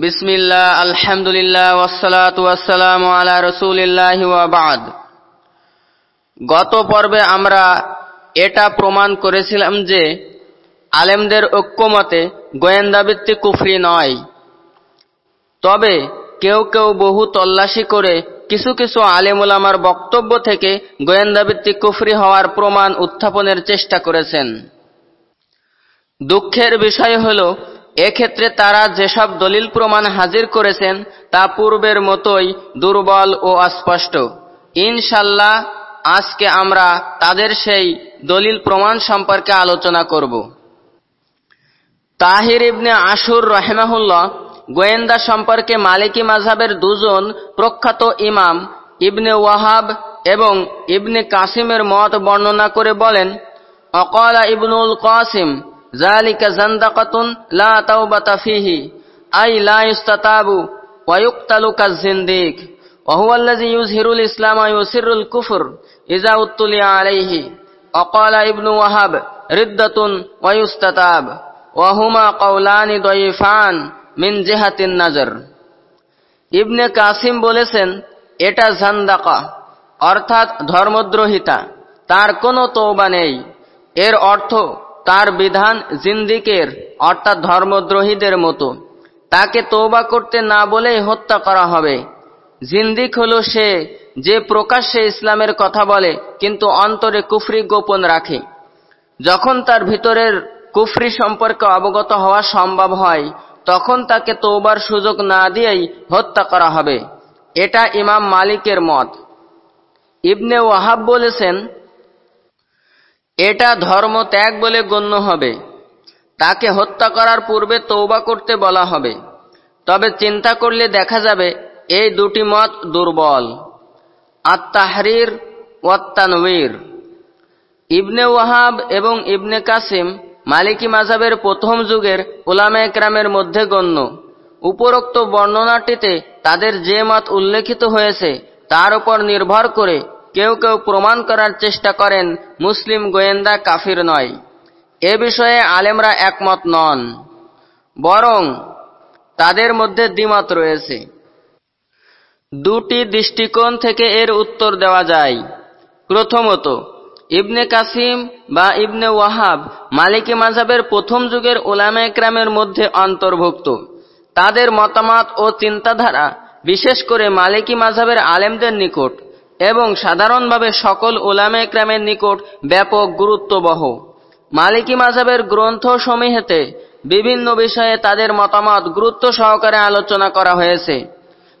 বিসমিল্লাহ, আলহামদুলিল্লাহ, ওয়াসসালাতু ওয়াসসালামু আলা রাসূলিল্লাহি ওয়া বাদ। গত পর্বে আমরা এটা প্রমাণ করেছিলাম যে আলেমদের ঐক্যমতে গোয়েন্দাবৃত্তি কুফরি নয়। তবে কেউ কেউ বহু তল্লাশি করে কিছু কিছু আলেমুলামার বক্তব্য থেকে গোয়েন্দাবৃত্তি কুফরি হওয়ার প্রমাণ উত্থাপনের চেষ্টা করেছেন। দুঃখের বিষয় হল এক্ষেত্রে তারা যেসব দলিল প্রমাণ হাজির করেছেন, তা পূর্বের মতোই দুর্বল ও অস্পষ্ট। ইনশাল্লাহ, আজকে আমরা তাদের সেই দলিল প্রমাণ সম্পর্কে আলোচনা করব। তাহির ইবনে আশুর রহেমাহুল্লাহ গোয়েন্দা সম্পর্কে মালিকি মাঝাবের দুজন প্রখ্যাত ইমাম, ইবনে ওয়াহাব এবং ইবনে কাসিমের মত বর্ণনা করে বলেন, অকলা ইবনুল কাসিম জালিকা জান্দাকাতুন লা তাওবাতা ফিহি আই লা ইস্তাতাবু ওয়া ইউকতালু কাযিন্দিক وهو الذي يظهر الإسلام ويسر الكفر إذا ابتلي عليه وقال ابن وهب ردة ويستتاب وهما قولان ضعيفان মিন জেহাতিন নাজর ইবনে কাসিম বলেছেন এটা জান্দাকা অর্থাৎ ধর্মদ্রোহিতা তার কোনো তৌবা নেই এর অর্থ তার বিধান জিন্দিকের, অর্থাৎ ধর্মদ্রোহীদের মতো। তাকে তৌবা করতে না বলেই হত্যা করা হবে। জিন্দিক হল সে যে প্রকাশ্যে ইসলামের কথা বলে, কিন্তু অন্তরে কুফরি গোপন রাখে। যখন তার ভিতরের কুফরি সম্পর্কে অবগত হওয়া সম্ভব হয়, তখন তাকে তৌবার সুযোগ না দিয়েই হত্যা করা হবে। এটা ইমাম মালিকের মত। ইবনে ওয়াহাব বলেছেন এটা ধর্ম ত্যাগ বলে গণ্য হবে। তাকে হত্যা করার পূর্বে তৌবা করতে বলা হবে। তবে চিন্তা করলে দেখা যাবে, এই দুটি মত দুর্বল। আত্মাহরির ওয়াত্তানবীর ইবনে ওয়াহাব এবং ইবনে কাসিম মালিকি মাজাবের প্রথম যুগের ওলামা একরামের মধ্যে গণ্য। উপরোক্ত বর্ণনাটিতে তাদের যে মত উল্লেখিত হয়েছে, তার উপর নির্ভর করে কেউ কেউ প্রমাণ করার চেষ্টা করেন, মুসলিম গোয়েন্দা কাফির নয়। এ বিষয়ে আলেমরা একমত নন। বরং তাদের মধ্যে দ্বিমত রয়েছে। দুটি দৃষ্টিকোণ থেকে এর উত্তর দেওয়া যায়। প্রথমত, ইবনে কাসিম বা ইবনে ওয়াহাব মালিকি মাঝাবের প্রথম যুগের ওলামা একরামের মধ্যে অন্তর্ভুক্ত। তাদের মতামত ও চিন্তাধারা বিশেষ করে মালিকি মাঝাবের আলেমদের নিকট। এবং সাধারণভাবে সকল ওলামা একরামের নিকট ব্যাপক গুরুত্ববহ। মালিকি মাজাবের গ্রন্থ সমূহেতে বিভিন্ন বিষয়ে তাদের মতামত গুরুত্ব সহকারে আলোচনা করা হয়েছে।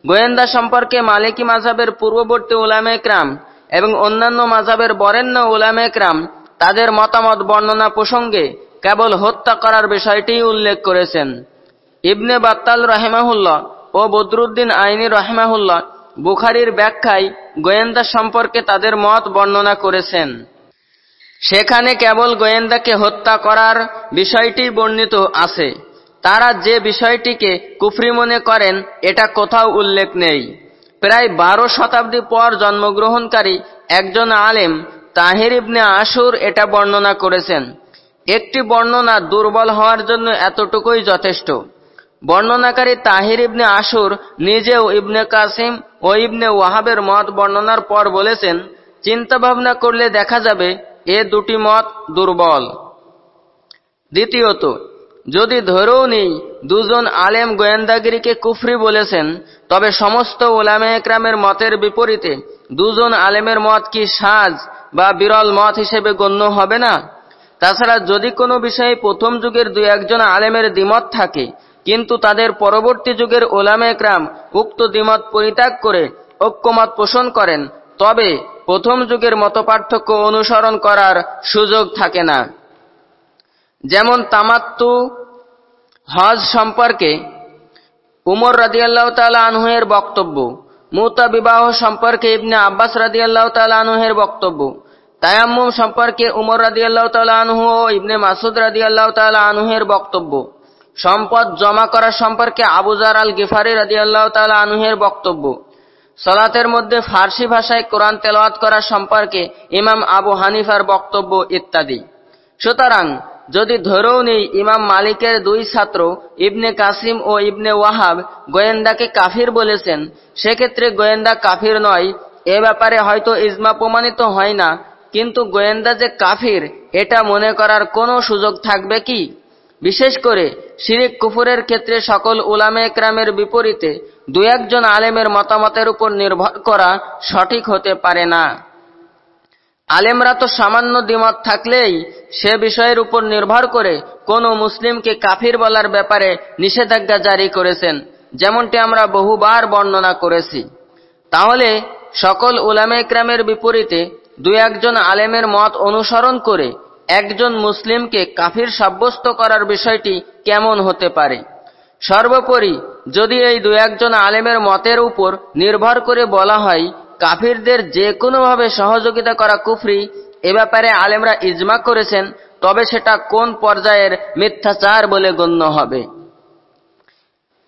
গোয়েন্দা সম্পর্কে মালিকি মাজাবের পূর্ববর্তী ওলামা একরাম এবং অন্যান্য মাজাবের বরেণ্য ওলামে একরাম তাদের মতামত বর্ণনা প্রসঙ্গে কেবল হত্যা করার বিষয়টি উল্লেখ করেছেন। ইবনে বাত্তাল রাহেমাহুল্লাহ ও বদরুদ্দিন আইনি রহমাহুল্লাহ বুখারির ব্যাখ্যায় গোয়েন্দা সম্পর্কে তাদের মত বর্ণনা করেছেন। সেখানে কেবল গোয়েন্দাকে হত্যা করার বিষয়টি বর্ণিত আছে। তারা যে বিষয়টিকে কুফরি মনে করেন, এটা কোথাও উল্লেখ নেই। প্রায় বারো শতাব্দী পর জন্মগ্রহণকারী একজন আলেম তাহির ইবনে আশুর এটা বর্ণনা করেছেন। একটি বর্ণনা দুর্বল হওয়ার জন্য এতটুকুই যথেষ্ট। বর্ণনাকারী তাহির ইবনে আশুর নিজেও ইবনে কাসিম ও ইবনে ওয়াহাবের মত বর্ণনার পর বলেছেন চিন্তা ভাবনা করলে দেখা যাবে এ দুটি মত দুর্বল। দ্বিতীয়ত, যদি ধরেও নেই দুজন আলেম গোয়েন্দাগিরিকে কুফরি বলেছেন, তবে সমস্ত ওলামে একরামের মতের বিপরীতে দুজন আলেমের মত কি সাজ বা বিরল মত হিসেবে গণ্য হবে না? তাছাড়া যদি কোনো বিষয়ে প্রথম যুগের দু একজন আলেমের দ্বিমত থাকে কিন্তু তাদের পরবর্তী যুগের ওলামে একরাম উক্ত দ্বিমত পরিত্যাগ করে ঐক্যমত পোষণ করেন, তবে প্রথম যুগের মতপার্থক্য অনুসরণ করার সুযোগ থাকে না। যেমন তামাত্তু হজ সম্পর্কে উমর রাদিয়াল্লাহ তালা আনহের বক্তব্য, মুতা বিবাহ সম্পর্কে ইবনে আব্বাস রাদিয়াল্লাহ তালা আনহের বক্তব্য, তায়াম্মুম সম্পর্কে উমর রাদিয়াল্লাহ তালা আনহু ও ইবনে মাসুদ রাদিয়াল্লাহ তালা আনহের বক্তব্য। সম্পদ জমা করা সম্পর্কে আবুজার আল গিফারি রাদিয়াল্লাহ তালা আনহের বক্তব্য। সলাতের মধ্যে ফার্সি ভাষায় কোরআন তেলাওয়াত করা সম্পর্কে ইমাম আবু হানিফার বক্তব্য ইত্যাদি। সুতরাং, যদি ধরেও নেই ইমাম মালিকের দুই ছাত্র, ইবনে কাসিম ও ইবনে ওয়াহাব গোয়েন্দাকে কাফির বলেছেন, সেক্ষেত্রে গোয়েন্দা কাফির নয়, এ ব্যাপারে হয়তো ইজমা প্রমাণিত হয় না, কিন্তু গোয়েন্দা যে কাফির, এটা মনে করার কোনো সুযোগ থাকবে কি? বিশেষ করে শিরিক কুফুরের ক্ষেত্রে সকল উলামে একরামের বিপরীতে দু একজন আলেমের মতামতের উপর নির্ভর করা সঠিক হতে পারে না। আলেমরা তো সামান্য দ্বিমত থাকলেই সে বিষয়ের উপর নির্ভর করে কোন মুসলিমকে কাফির বলার ব্যাপারে নিষেধাজ্ঞা জারি করেছেন, যেমনটি আমরা বহুবার বর্ণনা করেছি। তাহলে সকল উলামে ইকরামের বিপরীতে দু একজন আলেমের মত অনুসরণ করে একজন মুসলিমকে কাফির সাব্যস্ত করার বিষয়টি কেমন হতে পারে? সর্বোপরি, যদি এই দু একজন আলেমের মতের উপর নির্ভর করে বলা হয়, কাফিরদের যে কোনোভাবে সহযোগিতা করা কুফরি, এ ব্যাপারে আলেমরা ইজমা করেছেন, তবে সেটা কোন পর্যায়ের মিথ্যাচার বলে গণ্য হবে?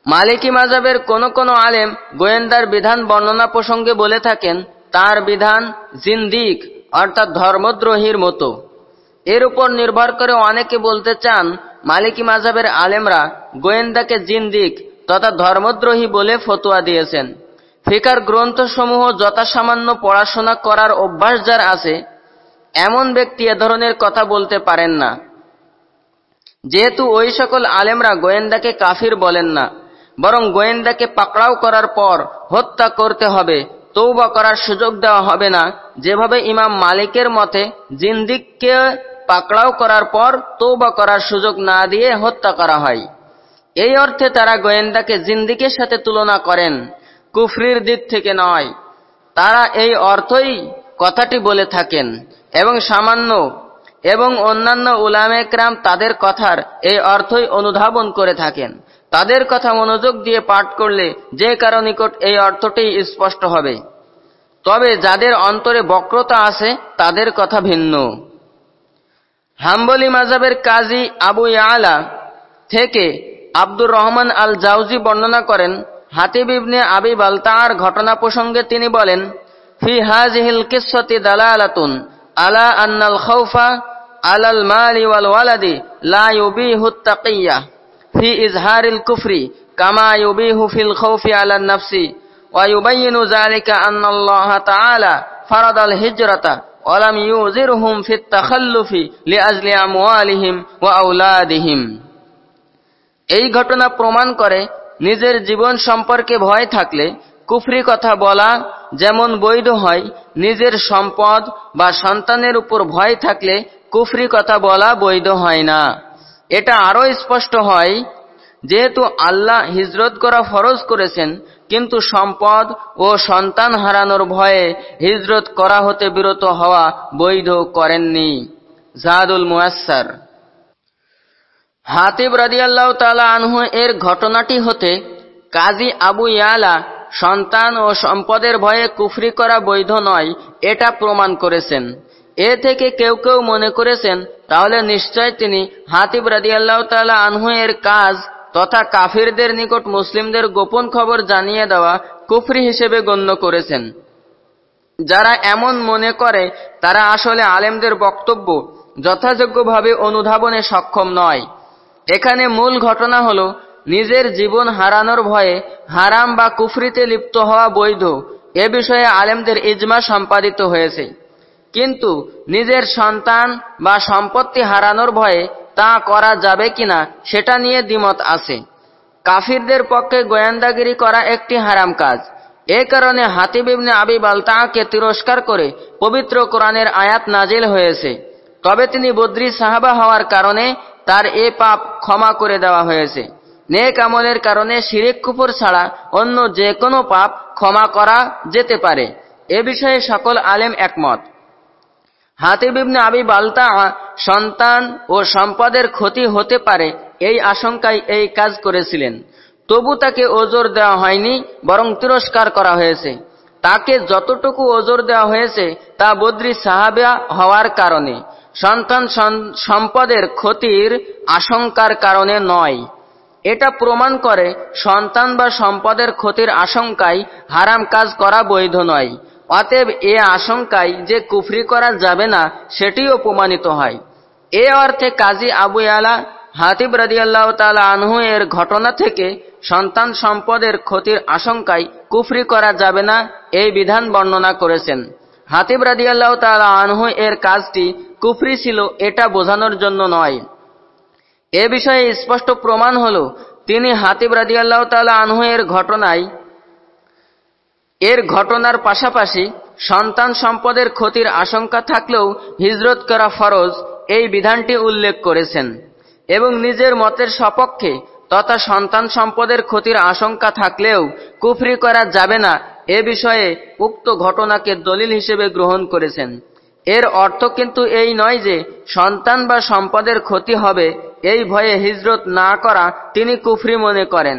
মালিকি মাজাবের কোন কোন আলেম গোয়েন্দার বিধান বর্ণনা প্রসঙ্গে বলে থাকেন, তার বিধান জিন্দিক, অর্থাৎ ধর্মদ্রোহীর মতো। এর উপর নির্ভর করে অনেকে বলতে চান, মালিকি মাজাবের আলেমরা গোয়েন্দাকে জিন্দিক তথা ধর্মদ্রোহী বলে ফতোয়া দিয়েছেন। ফিকার গ্রন্থসমূহ যথাসামান্য পড়াশোনা করার অভ্যাস যার আছে, এমন ব্যক্তি এ ধরনের কথা বলতে পারেন না। যেহেতু ওই সকল আলেমরা গোয়েন্দাকে কাফির বলেন না, বরং গোয়েন্দাকে পাকড়াও করার পর হত্যা করতে হবে তৌবা করার সুযোগ দেওয়া হবে না। যেভাবে ইমাম মালিকের মতে, জিন্দিককে পাকড়াও করার পর তৌবা করার সুযোগ না দিয়ে হত্যা করা হয়। এই অর্থে তারা গোয়েন্দাকে জিন্দিকের সাথে তুলনা করেন, কুফরির দিক থেকে নয়। তারা এই অর্থই কথাটি বলে থাকেন, এবং সামান্য এবং অন্যান্য উলামেকরাম তাদের কথার এই অর্থই অনুধাবন করে থাকেন। তাদের কথা মনোযোগ দিয়ে পাঠ করলে যে কারও নিকট এই অর্থটি স্পষ্ট হবে। তবে যাদের অন্তরে বক্রতা আছে, তাদের কথা ভিন্ন। হাম্বলি মাজাবের কাজী আবু ইয়ালা থেকে আব্দুর রহমান আল জাউজি বর্ণনা করেন, হাতিব ইবনে আবি বালতার ঘটনা প্রসঙ্গে তিনি বলেন, ফি হাজিহিল কিসসতি দালালাতুন আলা আন্নাল খৌফা আলাল মালি ওয়াল ওয়ালাদি লা ইউবিহু তাকিয়া ফি ইজহারিল কুফরি কামা ইউবিহু ফিল খাউফি আলান নাফসি ওয়া ইউবাইয়িনু যালিকা আন্নাল্লাহ তাআলা ফারাদাল হিজরাতা ওয়ালাম ইউজিরহুম ফিত তাখাল্লুফি লিআজলি আমওয়ালিহিম ওয়া আওলাদিহিম। এই ঘটনা প্রমাণ করে নিজের জীবন সম্পর্কে ভয় থাকলে কুফরি কথা বলা যেমন বৈধ হয়, নিজের সম্পদ বা সন্তানের উপর ভয় থাকলে কুফরি কথা বলা বৈধ হয় না। এটা আরও স্পষ্ট হয় যেহেতু আল্লাহ হিজরত করা ফরজ করেছেন, কিন্তু সম্পদ ও সন্তান হারানোর ভয়ে হিজরত করা হতে বিরত হওয়া বৈধ করেননি। জাহাদুল মুয়াসার হাতিব রাদিয়াল্লাহ তালা আনহু এর ঘটনাটি হতে কাজী আবু ইয়ালা সন্তান ও সম্পদের ভয়ে কুফরি করা বৈধ নয়, এটা প্রমাণ করেছেন। এ থেকে কেউ কেউ মনে করেছেন, তাহলে নিশ্চয় তিনি হাতিব রাদিয়াল্লাহ তালা আনহু এর কাজ তথা কাফিরদের নিকট মুসলিমদের গোপন খবর জানিয়ে দেওয়া কুফরি হিসেবে গণ্য করেছেন। যারা এমন মনে করে, তারা আসলে আলেমদের বক্তব্য যথাযোগ্যভাবে অনুধাবনে সক্ষম নয়। এখানে মূল ঘটনা হল, নিজের জীবন হারানোর ভয়ে হারাম বা কুফরিতে লিপ্ত হওয়া বৈধ। এ বিষয়ে আলেমদের ইজমা সম্পাদিত হয়েছে। কিন্তু নিজের সন্তান বা সম্পত্তি হারানোর ভয়ে তা করা যাবে কিনা, সেটা নিয়ে দ্বিমত আছে। কাফিরদের পক্ষে গোয়েন্দাগিরি করা একটি হারাম কাজ। এ কারণে হাতিবিবনে আবি বালতাকে তিরস্কার করে পবিত্র কোরআনের আয়াত নাজিল হয়েছে। তবে তিনি বদ্রি সাহাবা হওয়ার কারণে তার এ পাপ ক্ষমা করে দেওয়া হয়েছে। নেক আমলের কারণে শিরিক কুপুর ছাড়া অন্য যে কোনো পাপ ক্ষমা করা যেতে পারে। এ বিষয়ে সকল আলেম একমত। হাতিবিবনে আবি বালতা সন্তান ও সম্পদের ক্ষতি হতে পারে, এই আশঙ্কায় এই কাজ করেছিলেন। তবু তাকে ওজোর দেওয়া হয়নি, বরং তিরস্কার করা হয়েছে। তাকে যতটুকু ওজোর দেওয়া হয়েছে, তা বদ্রি সাহাবা হওয়ার কারণে। সন্তান সম্পদের ক্ষতির আশঙ্কার কারণে নয়। এটা প্রমাণ করে সন্তান বা সম্পদের ক্ষতির আশঙ্কায় হারাম কাজ করা বৈধ নয়। অতএব এ আশঙ্কায় যে কুফরি করা যাবে না, সেটিও প্রমাণিত হয়। এ অর্থে কাজী আবু আলা হাতিব রাদিয়াল্লাহ তালা আনহু এর ঘটনা থেকে সন্তান সম্পদের ক্ষতির আশঙ্কায় কুফরি করা যাবে না এই বিধান বর্ণনা করেছেন। হাতিব রাদিয়াল্লাহ তালা আনহু এর কাজটি কুফরি ছিল এটা বোঝানোর জন্য নয়। এ বিষয়ে স্পষ্ট প্রমাণ হল, তিনি হাতিব রাদিয়াল্লাহ তালা আনহু এর ঘটনায় এর ঘটনার পাশাপাশি সন্তান সম্পদের ক্ষতির আশঙ্কা থাকলেও হিজরত করা ফরজ এই বিধানটি উল্লেখ করেছেন। এবং নিজের মতের সপক্ষে তথা সন্তান সম্পদের ক্ষতির আশঙ্কা থাকলেও কুফরি করা যাবে না এ বিষয়ে উক্ত ঘটনাকে দলিল হিসেবে গ্রহণ করেছেন। এর অর্থ কিন্তু এই নয় যে সন্তান বা সম্পদের ক্ষতি হবে, এই ভয়ে হিজরত না করা তিনি কুফরি মনে করেন।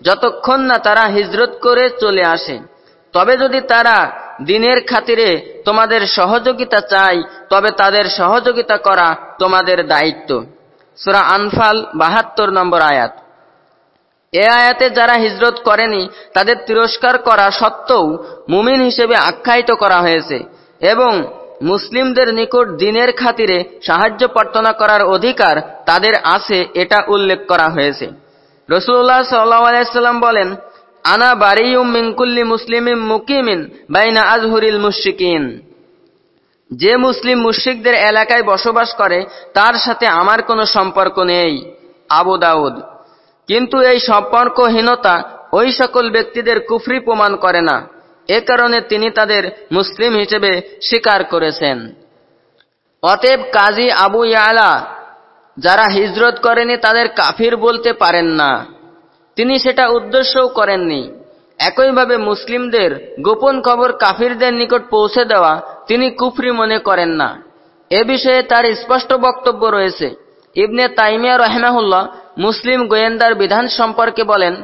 যতক্ষণ না তারা হিজরত করে চলে আসে, তবে যদি তারা দিনের খাতিরে তোমাদের সহযোগিতা চায়, তবে তাদের সহযোগিতা করা তোমাদের দায়িত্ব। সুরা আনফাল বাহাত্তর নম্বর আয়াত। এ আয়াতে যারা হিজরত করেনি, তাদের তিরস্কার করা সত্ত্বেও মুমিন হিসেবে আখ্যায়িত করা হয়েছে এবং মুসলিমদের নিকট দিনের খাতিরে সাহায্য প্রার্থনা করার অধিকার তাদের আছে, এটা উল্লেখ করা হয়েছে। রসুল্লাহ সাল্লাম বলেন, আনা বারিউম মিঙ্কুল্লি মুসলিমিন মুকিমিন বাইনা আজহুরিল মুশিকিন যে মুসলিম মুশ্রিকদের এলাকায় বসবাস করে, তার সাথে আমার কোনো সম্পর্ক নেই। আবু দাউদ। কিন্তু এই সম্পর্কহীনতা ওই সকল ব্যক্তিদের কুফরি প্রমাণ করে না। এ কারণে তিনি তাদের মুসলিম হিসেবে স্বীকার করেছেন। অতএব কাজী আবু ইয়ালা যারা হিজরত করেনি তাদের কাফির বলতে পারেন না। তিনি সেটা উদ্দেশ্যও করেননি। একইভাবে মুসলিমদের গোপন খবর কাফিরদের নিকট পৌঁছে দেওয়া তিনি কুফরি মনে করেন না। এ বিষয়ে তার স্পষ্ট বক্তব্য রয়েছে। ইবনে তাইমিয়া রহমাহুল্লাহ মুসলিম গোয়েন্দার বিধান সম্পর্কে বলেন,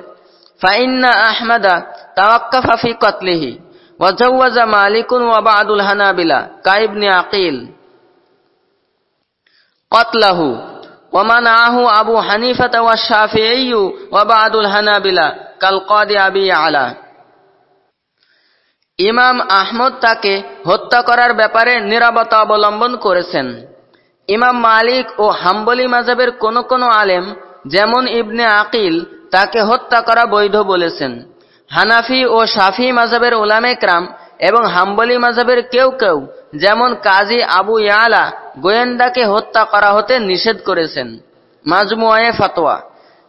ফাইন্না আহমদা তাওয়াক্কাফা ফি কতলিহি ওয়াজাওয়াজা মালিকুন ওয়াবাদুল হানাবিলা কাইবনে আকিল। কতলাহু ومنعه أبو حنيفة والشافعي وبعض الحنابلة كالقاضي أبي আলা ইমাম আহমদ তাকে হত্যা করার ব্যাপারে নিরাপত্তা অবলম্বন করেছেন ইমাম মালিক ও হাম্বলি মাজাবের কোন কোন আলেম যেমন ইবনে আকিল তাকে হত্যা করা বৈধ বলেছেন হানাফি ও শাফি মাজাবের ওলামেকরাম এবং হাম্বলি মাজাবের কেউ কেউ যেমন কাজী আবু ইয়ালা গোয়েন্দাকে হত্যা করা হতে নিষেধ করেছেন। মাজমুয়ে ফতোয়া।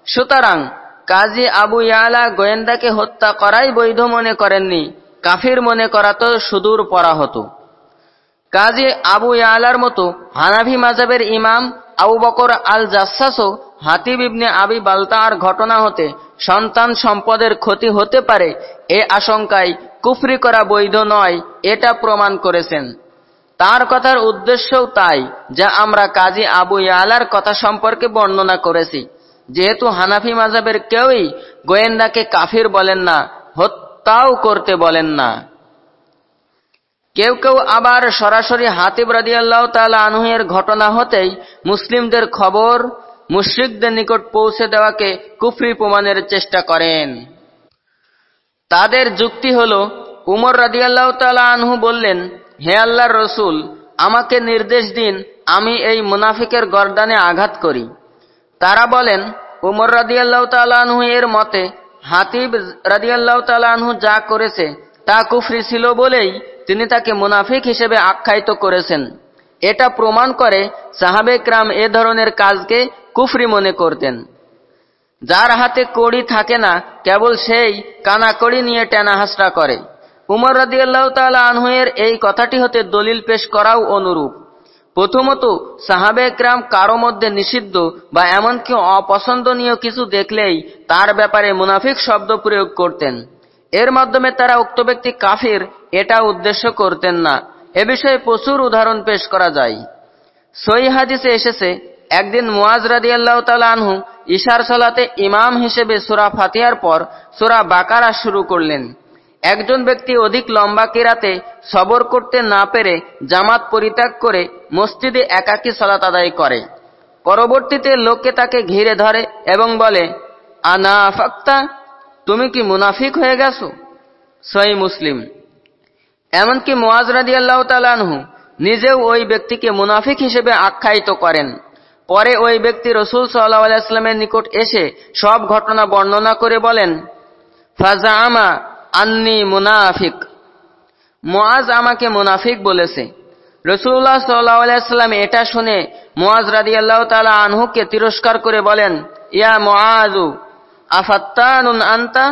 সুতরাং কাজী আবু ইয়ালা গোয়েন্দাকে হত্যা করাই বৈধ মনে করেননি, কাফির মনে করা তো সুদূর পরা হতো। কাজী আবু ইয়ালার মতো হানাভি মাজাবের ইমাম আবু বকর আল জাসাসও হাতিব ইবনে আবি বালতার ঘটনা হতে সন্তান সম্পদের ক্ষতি হতে পারে এ আশঙ্কায় কুফরি করা বৈধ নয়, এটা প্রমাণ করেছেন। তার কথার উদ্দেশ্যও তাই, যা আমরা কাজী আবু ইয়ালার কথা সম্পর্কে বর্ণনা করেছি। যেহেতু হানাফি মাজাবের কেউই গোয়েন্দাকে কাফির বলেন না, হত্যাও করতে বলেন না। কেউ কেউ আবার সরাসরি হাতিব রাদিয়াল্লাহ তালা আনহের ঘটনা হতেই মুসলিমদের খবর মুশ্রিকদের নিকট পৌঁছে দেওয়াকে কুফরি প্রমাণের চেষ্টা করেন। তাদের যুক্তি হল, উমর রাদিয়াল্লাহ তালা আনহু বললেন হে আল্লাহর রসুল, আমাকে নির্দেশ দিন, আমি এই মুনাফিকের গর্দানে আঘাত করি। তারা বলেন, উমর রাদিয়াল্লাহ এর মতে, হাতিব রাদিয়াল্লাহ যা করেছে, তা কুফরি ছিল বলেই তিনি তাকে মুনাফিক হিসেবে আখ্যায়িত করেছেন। এটা প্রমাণ করে সাহাবেকরাম এ ধরনের কাজকে কুফরি মনে করতেন। যার হাতে কড়ি থাকে না, কেবল সেই কানাকড়ি নিয়ে টেনাহাসরা করে। উমর রাদিয়াল্লাহ তালা আনহুয়ের এই কথাটি হতে দলিল পেশ করাও অনুরূপ। প্রথমত, সাহাবে একরাম কারও মধ্যে নিষিদ্ধ বা এমনকি অপছন্দনীয় কিছু দেখলেই তার ব্যাপারে মুনাফিক শব্দ প্রয়োগ করতেন। এর মাধ্যমে তারা উক্ত ব্যক্তি কাফির এটা উদ্দেশ্য করতেন না। এ বিষয়ে প্রচুর উদাহরণ পেশ করা যায়। সই হাদিসে এসেছে, একদিন মুয়াজ রাদিয়াল্লাহু তাআলা আনহু ইশার সালাতে ইমাম হিসেবে সূরা ফাতিয়ার পর সূরা বাকারা শুরু করলেন। একজন ব্যক্তি অধিক লম্বা কিরাতে সবর করতে না পেরে জামাত পরিত্যাগ করে মসজিদে একাকী সলাত আদায় করে। পরবর্তীতে লোককে তাকে ঘিরে ধরে এবং বলে, আনা ফাক্তা তুমি কি মুনাফিক হয়ে গেছো? সই মুসলিম। এমনকি মোয়াজ রাদি আল্লাহ তালানহু নিজেও ওই ব্যক্তিকে মুনাফিক হিসেবে আখ্যায়িত করেন। পরে ওই ব্যক্তি রসুল সাল্লাহ আলাইস্লামের নিকট এসে সব ঘটনা বর্ণনা করে বলেন ফাজা আমা আন্নি মুনাফিক। মোয়াজ আমাকে মুনাফিক বলেছে। রসুল্লাহ সাল্লাহ আলাইস্লাম এটা শুনে মোয়াজ রাদি আল্লাহ তালা আনহুকে তিরস্কার করে বলেন, ইয়া মোয়াজু আফাত্তানুন আন্তা?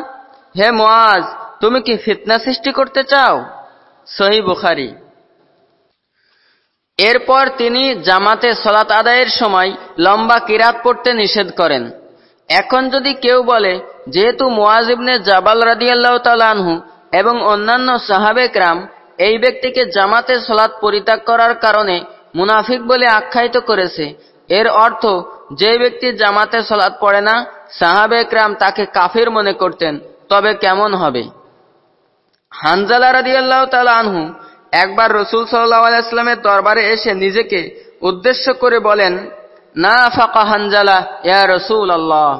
হে মোয়াজ তুমি কি ফিতনা সৃষ্টি করতে চাও? সহি বুখারি। এরপর তিনি জামাতে সলাত আদায়ের সময় লম্বা কিরাত পড়তে নিষেধ করেন। এখন যদি কেউ বলে, যেহেতু মোয়াজিবনে জাবাল রাদিয়াল্লাহ তালানহু এবং অন্যান্য সাহাবেকরাম এই ব্যক্তিকে জামাতে সলাৎ পরিত্যাগ করার কারণে মুনাফিক বলে আখ্যায়িত করেছে, এর অর্থ যে ব্যক্তি জামাতে সলাৎ পড়ে না সাহাবেকরাম তাকে কাফির মনে করতেন, তবে কেমন হবে? হানজালা রাদিয়াল্লাহ তালা আনহু একবার রসুল সাল্লাহ আলাইস্লামের দরবারে এসে নিজেকে উদ্দেশ্য করে বলেন না ফাঁকা হানজালা, ইয়া রসুল আল্লাহ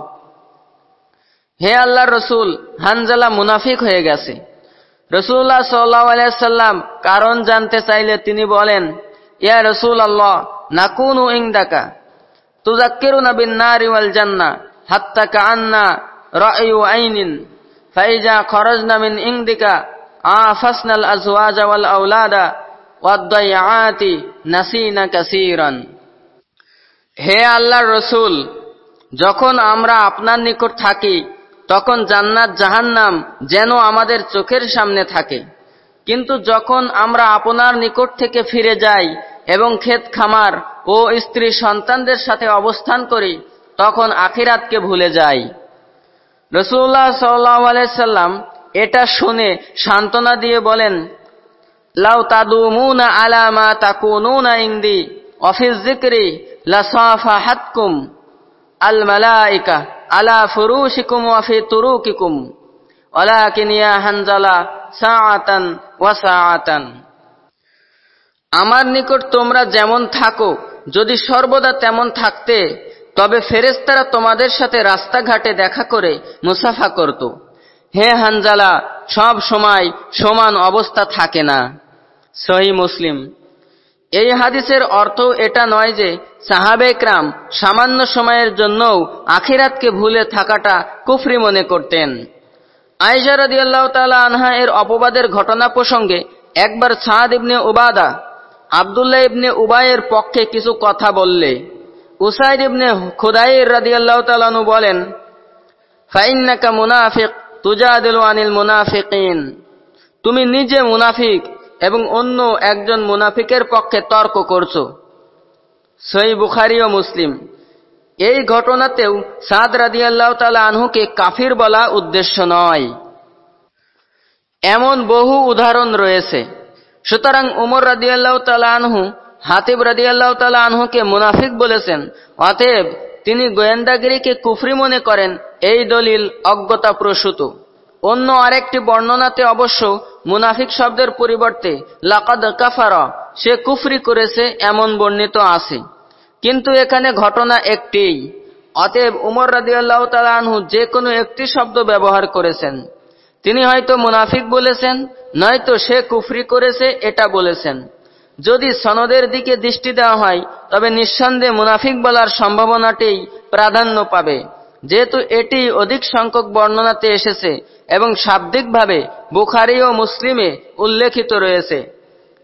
হে আল্লাহ রসুল, হানজালা মুনাফিক হয়ে গেছে। রসুল্লাহ সাল্লাহ আলাইসাল্লাম কারণ জানতে চাইলে তিনি বলেন, ইয়া রসুল আল্লাহ নাকুনু ইংদাকা তুজাক্কিরুনা বিন নারি ওয়াল জান্না হাত্তা কাআন্না রা'য়ু আইনিন, ফাইজা খরজনা মিন ইংদিকা আফাসনাল আজওয়াজা ওয়াল আওলাদা ওয়াদ্দাইয়াতি নাসিনা কাসীরান। হে আল্লাহ রসুল, যখন আমরা আপনার নিকট থাকি, তখন জান্নাত জাহান্নাম যেন আমাদের চোখের সামনে থাকে। কিন্তু যখন আমরা আপনার নিকট থেকে ফিরে যাই এবং ক্ষেত খামার ও স্ত্রী সন্তানদের সাথে অবস্থান করি, তখন আখিরাতকে ভুলে যাই। রসুল্লাহ সাল্লাম এটা শুনে সান্ত্বনা দিয়ে বলেন, লাউ তাদুমুনা আলা মা তাকুনুনা ইনদি, অফিস জিক্রি লাসাফা হাতকুম আল মালাইকা আলা ফুরুশিকুম ওয়া ফি তুরুকিকুম। ওয়ালাকিন ইয়া হানজালা সাআতান ওয়া সাআতান। আমার নিকট তোমরা যেমন থাকো, যদি সর্বদা তেমন থাকতে, তবে ফেরেস্তারা তোমাদের সাথে রাস্তাঘাটে দেখা করে মুসাফা করত। হে হানজালা, সব সময় সমান অবস্থা থাকে না। সহি মুসলিম। এই হাদিসের অর্থ এটা নয় যে সাহাবেকরাম সামান্য সময়ের জন্যও আখিরাতকে ভুলে থাকাটা কুফরি মনে করতেন। আয়সা আল্লাহ তালা আনহা এর অপবাদের ঘটনা প্রসঙ্গে একবার সাদ ইবনে উবাদা আবদুল্লাহ ইবনে উবায়ের পক্ষে কিছু কথা বললে। উসাইদ ইবনে খুদাইর রাদি আল্লাহ তালানু বলেন, ফাইন্নাকা মুনাফিক তুজাদিল আনিল মুনাফিকিন। তুমি নিজে মুনাফিক এবং অন্য একজন মুনাফিকের পক্ষে তর্ক করছ। সই বুখারি ও মুসলিম। এই ঘটনাতেও সাদ রাদিয়াল্লাহ তালা আনহুকে কাফির বলা উদ্দেশ্য নয়। এমন বহু উদাহরণ রয়েছে। সুতরাং উমর রাদিয়াল্লাহ তালা আনহু, হাতিব রাদিয়াল্লাহ তালা আনহুকে মুনাফিক বলেছেন। অতএব তিনি গোয়েন্দাগিরিকে কুফরি মনে করেন, এই দলিল অজ্ঞতা প্রসূত অন্য আরেকটি বর্ণনাতে অবশ্য মুনাফিক শব্দের পরিবর্তে, লাকাদ কাফারা, সে কুফরি করেছে, এমন বর্ণিত আছে। কিন্তু এখানে ঘটনা একটিই। অতএব উমর রাদিয়াল্লাহ তালানহু যে কোনো একটি শব্দ ব্যবহার করেছেন। তিনি হয়তো মুনাফিক বলেছেন, নয়তো সে কুফরি করেছে, এটা বলেছেন। যদি সনদের দিকে দৃষ্টি দেওয়া হয়, তবে নিঃসন্দেহে মুনাফিক বলার সম্ভাবনাটেই প্রাধান্য পাবে। যেহেতু এটি অধিক সংখ্যক বর্ণনাতে এসেছে এবং শাব্দিকভাবে বুখারি ও মুসলিমে উল্লেখিত রয়েছে।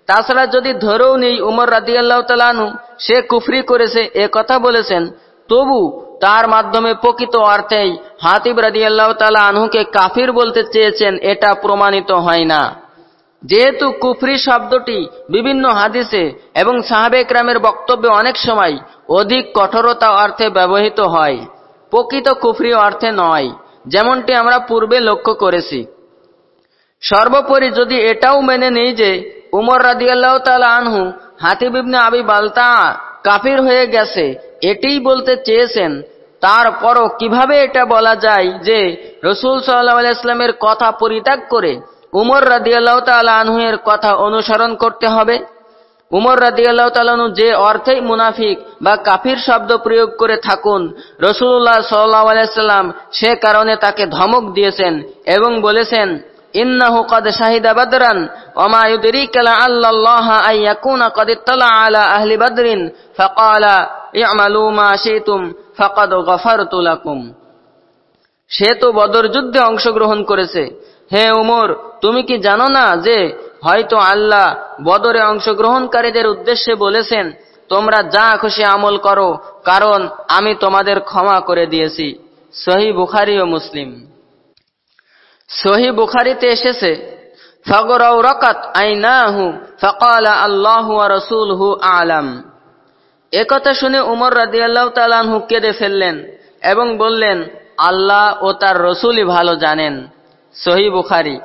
তাছাড়া যদি ধরেও নেই উমর রাদিয়াল্লাহ তালানু সে কুফরি করেছে, এ কথা বলেছেন, তবু তার মাধ্যমে প্রকৃত অর্থেই হাতিব রাদিয়াল্লাহ তালা আনহুকে কাফির বলতে চেয়েছেন, এটা প্রমাণিত হয় না। যেহেতু কুফরি শব্দটি বিভিন্ন হাদিসে এবং সাহাবেকরামের বক্তব্যে অনেক সময় অধিক কঠোরতা অর্থে ব্যবহৃত হয়, প্রকৃত কুফরি অর্থে নয়। যেমনটি আমরা পূর্বে লক্ষ্য করেছি। সর্বোপরি যদি এটাও মেনে নেই যে উমর রাদিয়াল্লাহ তালা আনহু হাতিব ইবনে আবি বালতা কাফির হয়ে গেছে, এটিই বলতে চেয়েছেন, তারপরও কীভাবে এটা বলা যায় যে রসুল সাল্লাহ কথা পরিত্যাগ করে উমর রাদিয়াল্লাহ তালা আনহুয়ের কথা অনুসরণ করতে হবে? উমর রাদিয়াল্লাহ যে অর্থেই মুনাফিক বা কাফির শব্দ প্রয়োগ করে থাকুন রসুল্লাহ সাল্লাহ আলাইসাল্লাম সে কারণে তাকে ধমক দিয়েছেন এবং বলেছেন শাহিদা বদরান আলা মা ফাকাদ সে তো বদর যুদ্ধে অংশগ্রহণ করেছে। হে উমর, তুমি কি জানো না যে হয়তো আল্লাহ বদরে অংশগ্রহণকারীদের উদ্দেশ্যে বলেছেন, তোমরা যা খুশি আমল করো, কারণ আমি তোমাদের ক্ষমা করে দিয়েছি। সহি বুখারি ও মুসলিম। সহি বুখারিতে এসেছে আলাম। একথা শুনে উমর রাদিয়াল্লাহ ফেললেন এবং বললেন, আল্লাহ ও তার রসুলই ভালো জানেন। সহি বুখারি।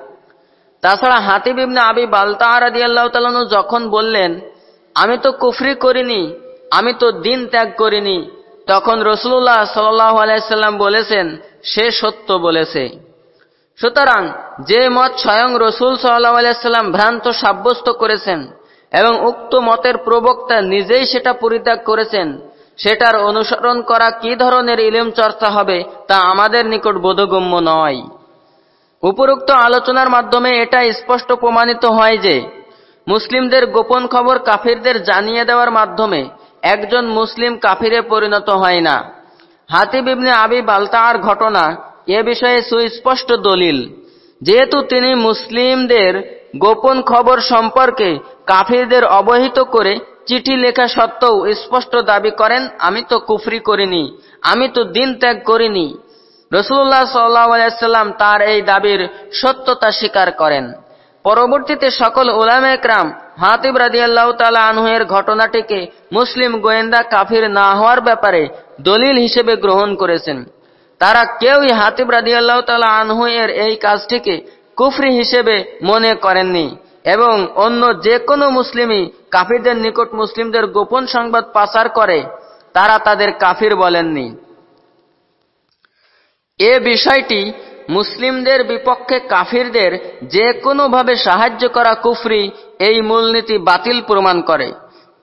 তাছাড়া হাতিব ইবনে আবি বালতা রাদিয়াল্লাহ তালানহু যখন বললেন, আমি তো কুফরি করিনি, আমি তো দিন ত্যাগ করিনি, তখন রসুল্লাহ সাল্লাহ আলাইসাল্লাম বলেছেন, সে সত্য বলেছে। সুতরাং যে মত স্বয়ং রসুল সাল্লাহ আলাইসাল্লাম ভ্রান্ত সাব্যস্ত করেছেন এবং উক্ত মতের প্রবক্তা নিজেই সেটা পরিত্যাগ করেছেন, সেটার অনুসরণ করা কি ধরনের ইলেম চর্চা হবে তা আমাদের নিকট বোধগম্য নয়। উপরোক্ত আলোচনার মাধ্যমে এটা স্পষ্ট প্রমাণিত হয় যে মুসলিমদের গোপন খবর কাফিরদের জানিয়ে দেওয়ার মাধ্যমে একজন মুসলিম কাফিরে পরিণত হয় না। হাতিব ইবনে আবি বালতার ঘটনা এ বিষয়ে সুস্পষ্ট দলিল। যেহেতু তিনি মুসলিমদের গোপন খবর সম্পর্কে কাফিরদের অবহিত করে চিঠি লেখা সত্ত্বেও স্পষ্ট দাবি করেন, আমি তো কুফরি করিনি, আমি তো দিন ত্যাগ করিনি। রসুল্লাহ সাল্লাম তার এই দাবির সত্যতা স্বীকার করেন। পরবর্তীতে সকল ওলাম একরাম হাতিব রাদিয়াল্লাহ তালা আনহুয়ের ঘটনাটিকে মুসলিম গোয়েন্দা কাফির না হওয়ার ব্যাপারে দলিল হিসেবে গ্রহণ করেছেন। তারা কেউই হাতিব রাদিয়াল্লাহ তালা আনহুয়ের এই কাজটিকে কুফরি হিসেবে মনে করেননি এবং অন্য যে কোনো মুসলিমই কাফিরদের নিকট মুসলিমদের গোপন সংবাদ পাচার করে, তারা তাদের কাফির বলেননি। এ বিষয়টি মুসলিমদের বিপক্ষে কাফিরদের যে কোনোভাবে সাহায্য করা কুফরি, এই মূলনীতি বাতিল প্রমাণ করে।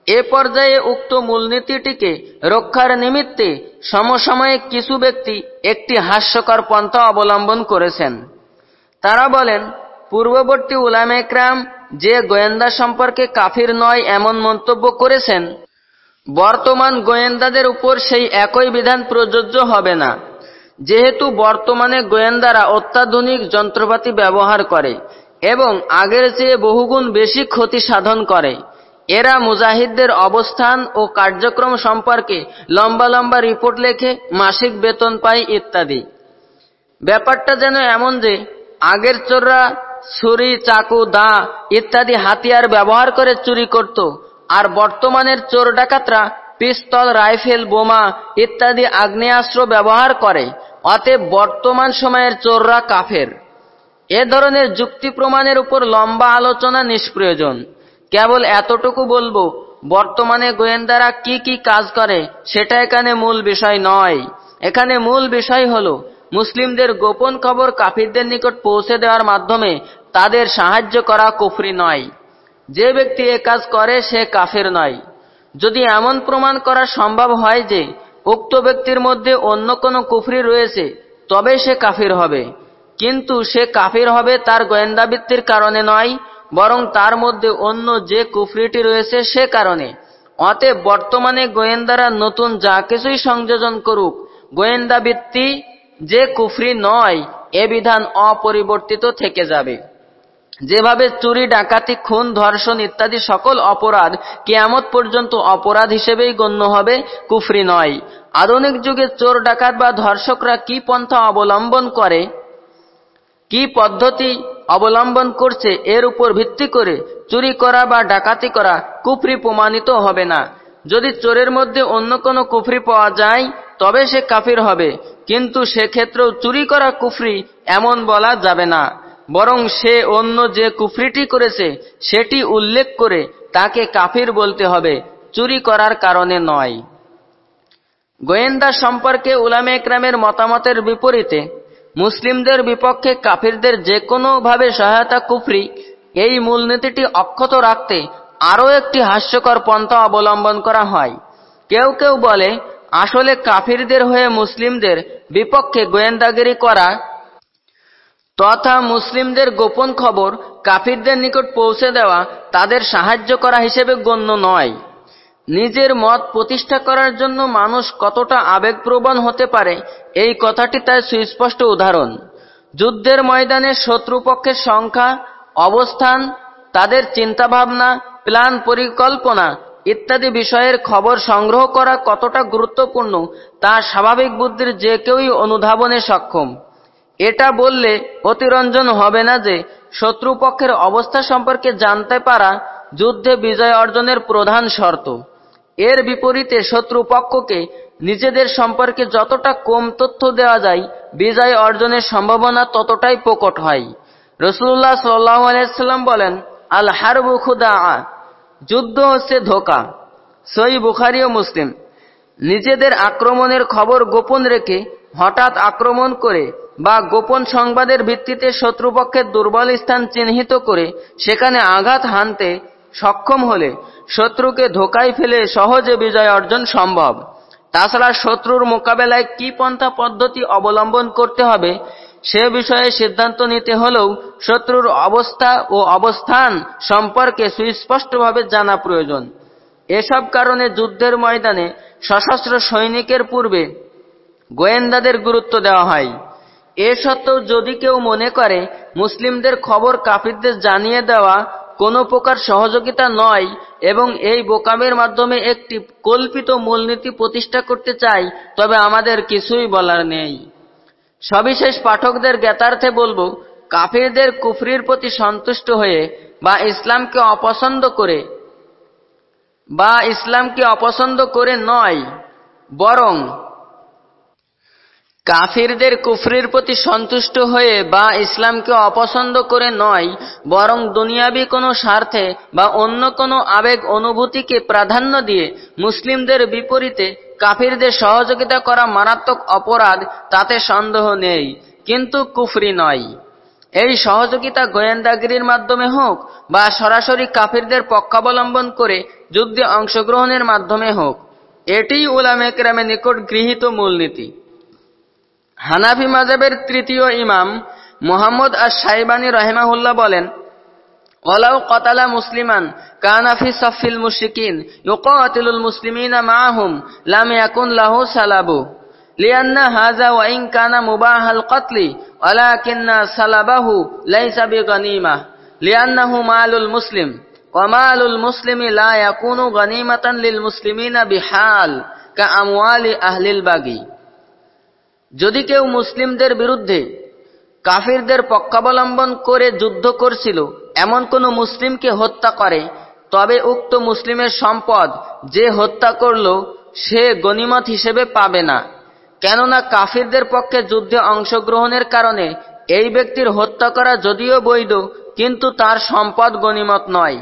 এ পর্যায়ে উক্ত মূলনীতিটিকে রক্ষার নিমিত্তে সমসাময়িক কিছু ব্যক্তি একটি হাস্যকর পন্থা অবলম্বন করেছেন। তারা বলেন, পূর্ববর্তী উলামেকরাম যে গোয়েন্দা সম্পর্কে কাফির নয় এমন মন্তব্য করেছেন, বর্তমান গোয়েন্দাদের উপর সেই একই বিধান প্রযোজ্য হবে না। যেহেতু বর্তমানে গোয়েন্দারা অত্যাধুনিক যন্ত্রপাতি ব্যবহার করে এবং আগের চেয়ে বহুগুণ বেশি ক্ষতি সাধন করে, এরা মুজাহিদদের অবস্থান ও কার্যক্রম সম্পর্কে লম্বা লম্বা রিপোর্ট লেখে, মাসিক বেতন পায় ইত্যাদি। ব্যাপারটা যেন এমন যে, আগের চোররা ছুরি, চাকু, দা ইত্যাদি হাতিয়ার ব্যবহার করে চুরি করত, আর বর্তমানের চোর ডাকাতরা পিস্তল, রাইফেল, বোমা ইত্যাদি আগ্নেয়াস্ত্র ব্যবহার করে। অতএব বর্তমান সময়ের চোররা কাফের। এ ধরনের যুক্তি প্রমাণের উপর লম্বা আলোচনা নিষ্প্রয়োজন। কেবল এতটুকু বলব, বর্তমানে গোয়েন্দারা কি কি কাজ করে সেটা এখানে মূল বিষয় নয়। এখানে মূল বিষয় হল, মুসলিমদের গোপন খবর কাফিরদের নিকট পৌঁছে দেওয়ার মাধ্যমে তাদের সাহায্য করা কুফরি নয়। যে ব্যক্তি এ কাজ করে সে কাফের নয়। যদি এমন প্রমাণ করা সম্ভব হয় যে উক্ত ব্যক্তির মধ্যে অন্য কোনো কুফরি রয়েছে, তবে সে কাফির হবে। কিন্তু সে কাফির হবে তার গোয়েন্দাবৃত্তির কারণে নয়, বরং তার মধ্যে অন্য যে কুফরিটি রয়েছে সে কারণে। অতএব বর্তমানে গোয়েন্দারা নতুন যা কিছুই সংযোজন করুক, গোয়েন্দাবৃত্তি যে কুফরি নয়, এ বিধান অপরিবর্তিত থেকে যাবে। যেভাবে চুরি, ডাকাতি, খুন, ধর্ষণ ইত্যাদি সকল অপরাধ কেয়ামত পর্যন্ত অপরাধ হিসেবেই গণ্য হবে, কুফরি নয়। আধুনিক যুগে চোর, ডাকাত বা ধর্ষকরা কি পন্থা অবলম্বন করে, কি পদ্ধতি অবলম্বন করছে, এর উপর ভিত্তি করে চুরি করা বা ডাকাতি করা কুফরি প্রমাণিত হবে না। যদি চোরের মধ্যে অন্য কোনো কুফরি পাওয়া যায়, তবে সে কাফির হবে, কিন্তু সেক্ষেত্রেও চুরি করা কুফরি এমন বলা যাবে না। বরং সে অন্য যে কুফরিটি করেছে, সেটি উল্লেখ করে তাকে কাফির বলতে হবে, চুরি করার কারণে নয়। গোয়েন্দা সম্পর্কে উলামে একরামের মতামতের বিপরীতে, মুসলিমদের বিপক্ষে কাফিরদের যে কোনোভাবে সহায়তা কুফরি, এই মূলনীতিটি অক্ষত রাখতে আরও একটি হাস্যকর পন্থা অবলম্বন করা হয়। কেউ কেউ বলে, আসলে কাফিরদের হয়ে মুসলিমদের বিপক্ষে গোয়েন্দাগিরি করা তথা মুসলিমদের গোপন খবর কাফিরদের নিকট পৌঁছে দেওয়া তাদের সাহায্য করা হিসেবে গণ্য নয়। নিজের মত প্রতিষ্ঠা করার জন্য মানুষ কতটা আবেগপ্রবণ হতে পারে, এই কথাটি তার সুস্পষ্ট উদাহরণ। যুদ্ধের ময়দানে শত্রুপক্ষের সংখ্যা, অবস্থান, তাদের চিন্তাভাবনা, প্ল্যান পরিকল্পনা ইত্যাদি বিষয়ের খবর সংগ্রহ করা কতটা গুরুত্বপূর্ণ তা স্বাভাবিক বুদ্ধির যে কেউই অনুধাবনে সক্ষম। এটা বললে অতিরঞ্জন হবে না যে শত্রুপক্ষের অবস্থা সম্পর্কে জানতে পারা যুদ্ধে বিজয় অর্জনের প্রধান শর্ত। এর বিপরীতে শত্রুপক্ষকে নিজেদের সম্পর্কে যতটা কম তথ্য দেওয়া যায়, বিজয় অর্জনের সম্ভাবনা ততটাই প্রকট হয়। রসুল্লাহ সাল্লাহ আলাইসাল্লাম বলেন, আল হারবু খুদা যুদ্ধ হচ্ছে ধোকা। সই বুখারি ও মুসলিম। নিজেদের আক্রমণের খবর গোপন রেখে হঠাৎ আক্রমণ করে বা গোপন সংবাদের ভিত্তিতে শত্রুপক্ষের দুর্বল স্থান চিহ্নিত করে সেখানে আঘাত হানতে সক্ষম হলে শত্রুকে ধোকায় ফেলে সহজে বিজয় অর্জন সম্ভব। তাছাড়া শত্রুর মোকাবেলায় কি পন্থা পদ্ধতি অবলম্বন করতে হবে সে বিষয়ে সিদ্ধান্ত নিতে হলেও শত্রুর অবস্থা ও অবস্থান সম্পর্কে সুস্পষ্টভাবে জানা প্রয়োজন। এসব কারণে যুদ্ধের ময়দানে সশস্ত্র সৈনিকের পূর্বে গোয়েন্দাদের গুরুত্ব দেওয়া হয়। এ সত্ত্বেও যদি কেউ মনে করে, মুসলিমদের খবর কাফিরদের জানিয়ে দেওয়া কোনো প্রকার সহযোগিতা নয় এবং এই বোকামের মাধ্যমে একটি কল্পিত মূলনীতি প্রতিষ্ঠা করতে চাই তবে আমাদের কিছুই বলার নেই। সবিশেষ পাঠকদের জ্ঞাতার্থে বলব, কাফিরদের কুফরির প্রতি সন্তুষ্ট হয়ে বা ইসলামকে অপছন্দ করে, বা ইসলামকে অপছন্দ করে নয়, বরং কাফিরদের কুফরির প্রতি সন্তুষ্ট হয়ে বা ইসলামকে অপছন্দ করে নয়, বরং দুনিয়াবি কোনো স্বার্থে বা অন্য কোনো আবেগ অনুভূতিকে প্রাধান্য দিয়ে মুসলিমদের বিপরীতে কাফিরদের সহযোগিতা করা মারাত্মক অপরাধ, তাতে সন্দেহ নেই, কিন্তু কুফরি নয়। এই সহযোগিতা গোয়েন্দাগিরির মাধ্যমে হোক বা সরাসরি কাফিরদের পক্ষাবলম্বন করে যুদ্ধে অংশগ্রহণের মাধ্যমে হোক, এটিই উলামেকরামের নিকট গৃহীত মূলনীতি। হানাফি মাজাবের তৃতীয় ইমাম মোহাম্মদ আর সাইবানী রহেমাহুল্লাহ বলেন ওলাউ কতালা মুসলিমান কানাফি সফিল মুশিকিন ইউকাতিলুল মুসলিমিনা মাহুম লাম ইয়াকুন লাহু সালাবু لأن هذا وإن كان مباح القتل ولكن سلبه ليس بغنيمة لأنه مال المسلم ومال المسلم لا يكون غنيمة للمسلمين بحال كأموال أهل البغي যদি কেউ মুসলিমদের বিরুদ্ধে কাফিরদের পক্ষাবলম্বন করে যুদ্ধ করছিল, এমন কোন মুসলিমকে হত্যা করে, তবে উক্ত মুসলিমের সম্পদ যে হত্যা করল, সে গনিমত হিসেবে পাবে না। কেননা কাফিরদের পক্ষে যুদ্ধে অংশগ্রহণের কারণে এই ব্যক্তির হত্যা করা যদিও বৈধ, কিন্তু তার সম্পদ গনিমত নয়।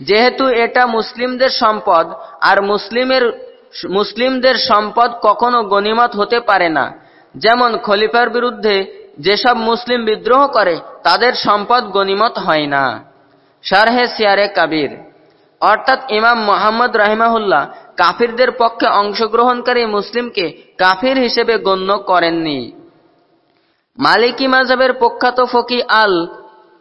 যেহেতু এটা মুসলিমদের সম্পদ, আর মুসলিমের, মুসলিমদের সম্পদ কখনো গনিমত হতে পারে না। যেমন খলিফার বিরুদ্ধে যেসব মুসলিম বিদ্রোহ করে, তাদের সম্পদ গনিমত হয় না। শারহে সিয়ারে কাবির। অর্থাৎ ইমাম মোহাম্মদ রাহিমাহুল্লাহ কাফিরদের পক্ষে অংশগ্রহণকারী মুসলিমকে কাফির হিসেবে গণ্য করেননি। মালিকি মাজাবের প্রখ্যাত ফকি আল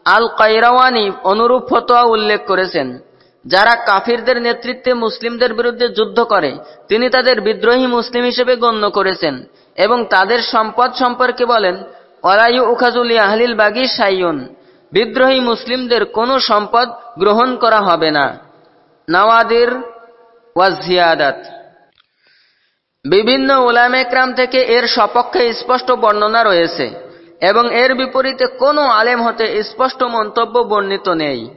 আল কৈরাওয়ানি অনুরূপ ফতোয়া উল্লেখ করেছেন, যারা কাফিরদের নেতৃত্বে মুসলিমদের বিরুদ্ধে যুদ্ধ করে, তিনি তাদের বিদ্রোহী মুসলিম হিসেবে গণ্য করেছেন। এবং তাদের সম্পদ সম্পর্কে বলেন অলায়ু উখাজুল আহলিল বাগি সাইয়ন বিদ্রোহী মুসলিমদের কোনো সম্পদ গ্রহণ করা হবে না। নওয়াদির ওয়াজিয়াদাত বিভিন্ন উলামেক্রাম থেকে এর সপক্ষে স্পষ্ট বর্ণনা রয়েছে এবং এর বিপরীতে কোনো আলেম হতে স্পষ্ট মন্তব্য বর্ণিত নেই।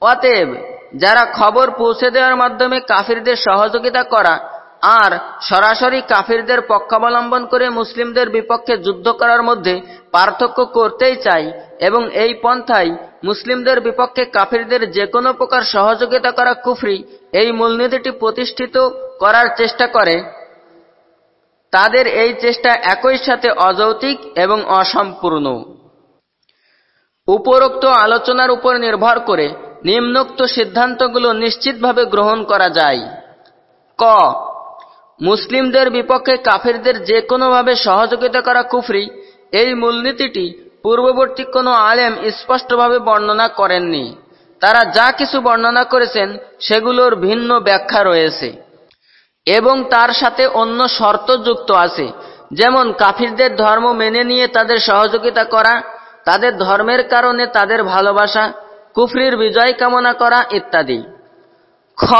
অতএব, যারা খবর পৌঁছে দেওয়ার মাধ্যমে কাফিরদের সহযোগিতা করা আর সরাসরি কাফিরদের পক্ষাবলম্বন করে মুসলিমদের বিপক্ষে যুদ্ধ করার মধ্যে পার্থক্য করতেই চাই এবং এই পন্থায় মুসলিমদের বিপক্ষে কাফিরদের যে কোনো প্রকার সহযোগিতা করা কুফরি এই মূলনীতিটি প্রতিষ্ঠিত করার চেষ্টা করে। তাদের এই চেষ্টা একই সাথে অযৌতিক এবং অসম্পূর্ণ। উপরোক্ত আলোচনার উপর নির্ভর করে নিম্নোক্ত সিদ্ধান্তগুলো নিশ্চিতভাবে গ্রহণ করা যায়। ক মুসলিমদের বিপক্ষে কাফিরদের যে কোনোভাবে সহযোগিতা করা কুফরি, এই মূলনীতিটি পূর্ববর্তী কোনো আলেম স্পষ্টভাবে বর্ণনা করেননি। তারা যা কিছু বর্ণনা করেছেন, সেগুলোর ভিন্ন ব্যাখ্যা রয়েছে। এবং তার সাথে অন্য শর্ত যুক্ত আছে। যেমন, কাফিরদের ধর্ম মেনে নিয়ে তাদের সহযোগিতা করা, তাদের ধর্মের কারণে তাদের ভালোবাসা, কুফরির বিজয় কামনা করা ইত্যাদি। খ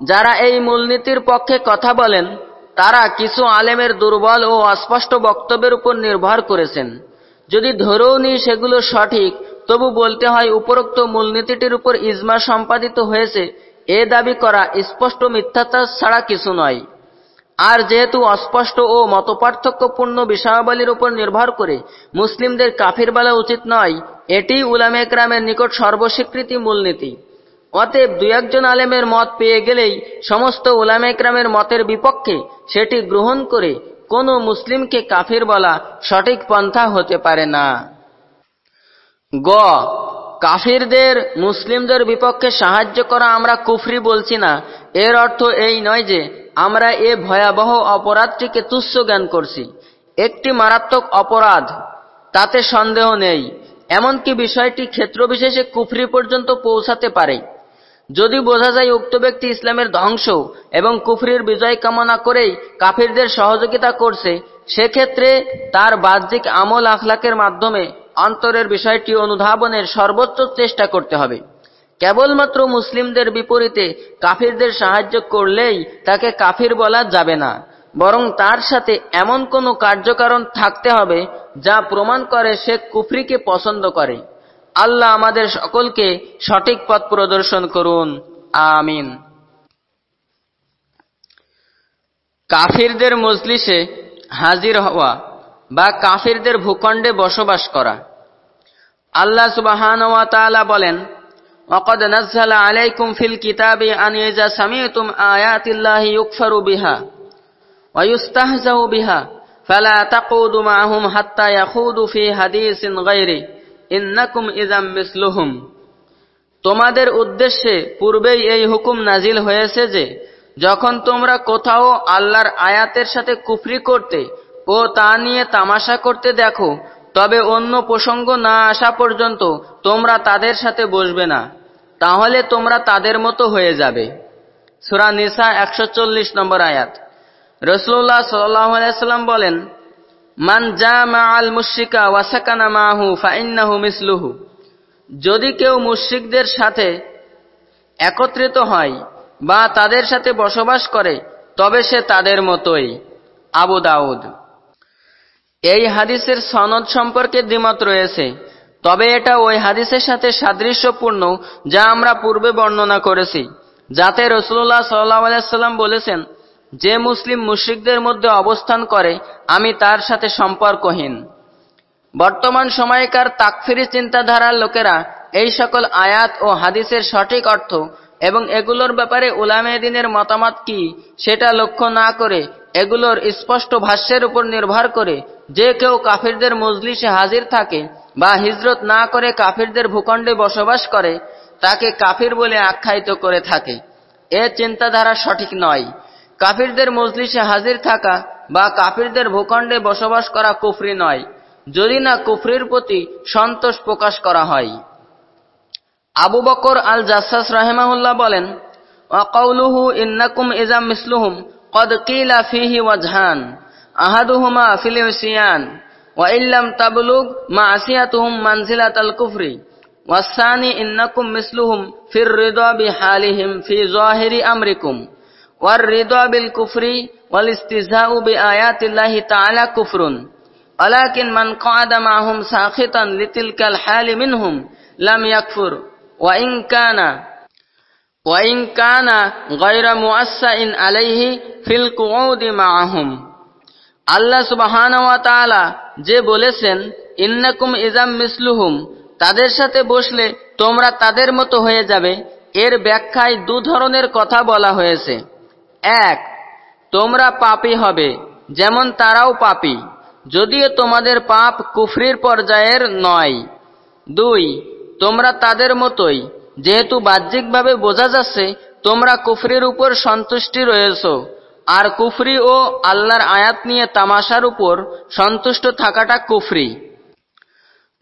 যারা এই মূলনীতির পক্ষে কথা বলেন, তারা কিছু আলেমের দুর্বল ও অস্পষ্ট বক্তব্যের উপর নির্ভর করেছেন। যদি ধরেও নি সেগুলো সঠিক, তবু বলতে হয় উপরোক্ত মূলনীতিটির উপর ইজমা সম্পাদিত হয়েছে, এ দাবি করা স্পষ্ট মিথ্যাচার ছাড়া কিছু নয়। আর যেহেতু অস্পষ্ট ও মতপার্থক্যপূর্ণ বিষয়াবলীর উপর নির্ভর করে মুসলিমদের কাফির বলা উচিত নয়, এটি উলামে একরামের নিকট সর্বস্বীকৃতি মূলনীতি। অতএব দু একজন আলেমের মত পেয়ে গেলেই সমস্ত উলামে একরামের মতের বিপক্ষে সেটি গ্রহণ করে কোনো মুসলিমকে কাফির বলা সঠিক পন্থা হতে পারে না। গ, কাফিরদের, মুসলিমদের বিপক্ষে সাহায্য করা আমরা কুফরি বলছি না। এর অর্থ এই নয় যে আমরা এ ভয়াবহ অপরাধটিকে তুচ্ছ জ্ঞান করছি। একটি মারাত্মক অপরাধ, তাতে সন্দেহ নেই। এমনকি বিষয়টি ক্ষেত্রবিশেষে কুফরি পর্যন্ত পৌঁছাতে পারে। যদি বোঝা যায় উক্ত ব্যক্তি ইসলামের ধ্বংস এবং কুফরির বিজয় কামনা করেই কাফিরদের সহযোগিতা করছে, সেক্ষেত্রে তার বাহ্যিক আমল আখলাকের মাধ্যমে অন্তরের বিষয়টি অনুধাবনের সর্বোচ্চ চেষ্টা করতে হবে। কেবলমাত্র মুসলিমদের বিপরীতে কাফিরদের সাহায্য করলেই তাকে কাফির বলা যাবে না, বরং তার সাথে এমন কোনো কার্যকারণ থাকতে হবে যা প্রমাণ করে সে কুফরিকে পছন্দ করে। আল্লাহ আমাদের সকলকে সঠিক পথ প্রদর্শন করুন আমিন কাফিরদের মজলিসে হাজির হওয়া বা কাফিরদের ভূখণ্ডে বসবাস করা আল্লাহ সুবাহান বলেন وقد نزل عليكم في الكتاب أن إذا سمعتم آيات الله يكفر بها ويستهزأ بها فلا تقودوا معهم حتى يخوضوا في حديث غيره ইন্নাকুম ইজাম মিসলুহুম। তোমাদের উদ্দেশ্যে পূর্বেই এই হুকুম নাজিল হয়েছে যে, যখন তোমরা কোথাও আল্লাহর আয়াতের সাথে কুফরি করতে ও তা নিয়ে তামাশা করতে দেখো, তবে অন্য প্রসঙ্গ না আসা পর্যন্ত তোমরা তাদের সাথে বসবে না। তাহলে তোমরা তাদের মতো হয়ে যাবে। সুরা নিসা একশো চল্লিশ নম্বর আয়াত। রসুল্লাহ সাল্লাম বলেন মান আল মুশিকা ওয়াসাকানা মাহু ফাইন্নাহু মিসলুহু। যদি কেউ মুশিকদের সাথে একত্রিত হয় বা তাদের সাথে বসবাস করে, তবে সে তাদের মতোই। আবু দাউদ। এই হাদিসের সনদ সম্পর্কে দ্বিমত রয়েছে, তবে এটা ওই হাদিসের সাথে সাদৃশ্যপূর্ণ যা আমরা পূর্বে বর্ণনা করেছি, যাতে রসুল্লাহ সাল্লাহ আলাইসাল্লাম বলেছেন যে মুসলিম মুশ্রিকদের মধ্যে অবস্থান করে, আমি তার সাথে সম্পর্কহীন। বর্তমান সময়কার তাকফিরি চিন্তাধারার লোকেরা এই সকল আয়াত ও হাদিসের সঠিক অর্থ এবং এগুলোর ব্যাপারে উলামেদিনের মতামত কি সেটা লক্ষ্য না করে এগুলোর স্পষ্ট ভাষ্যের উপর নির্ভর করে যে কেউ কাফিরদের মজলিসে হাজির থাকে বা হিজরত না করে কাফিরদের ভূখণ্ডে বসবাস করে, তাকে কাফির বলে আখ্যায়িত করে থাকে। এ চিন্তাধারা সঠিক নয়। কাফিরদের মজলিসে হাজির থাকা বা কাফিরদের ভূখণ্ডে বসবাস করা কুফরি নয়, যদি না কুফরির প্রতি সন্তোষ প্রকাশ করা হয়। আবু বকর আল জাসাস রাহেমাহুল্লাহ বলেন, ওয়াকাউলুহু ইন্নাকুম ইজাম মিসলুহুম, কদ কিলা ফিহি ওয়াজহান, আহাদুহুমা ফিল ইসিয়ান ওয়া ইল্লাম তাবলুগ মাসিয়াতুহুম মানজিলাতাল কুফরি ওয়াসানি ইন্নাকুম মিসলুহুম ফির রিদা বিহালিহিম ফি যাহিরি আমরিকুম। ওয়ার রিদা কুফরি ওয়াল ইস্তিজাউ বি কুফরুন। ওয়ালাকিন মান কাদা মাহুম সাখিতান লিতিলকাল হালি মিনহুম লাম ইয়াকফুর। ওয়া ইন কানা, ওয়া ইন আলাইহি আল্লাহ সুবহানাহু যে বলেছেন, ইন্নাকুম ইজাম মিসলুহুম তাদের সাথে বসলে তোমরা তাদের মতো হয়ে যাবে। এর ব্যাখ্যায় দু ধরনের কথা বলা হয়েছে। এক, তোমরা পাপি হবে, যেমন তারাও পাপি, যদিও তোমাদের পাপ কুফরির পর্যায়ের নয়। দুই, তোমরা তাদের মতোই, যেহেতু বাহ্যিকভাবে বোঝা যাচ্ছে, তোমরা কুফরির উপর সন্তুষ্টি রয়েছ, আর কুফরি ও আল্লাহর আয়াত নিয়ে তামাশার উপর সন্তুষ্ট থাকাটা কুফরি।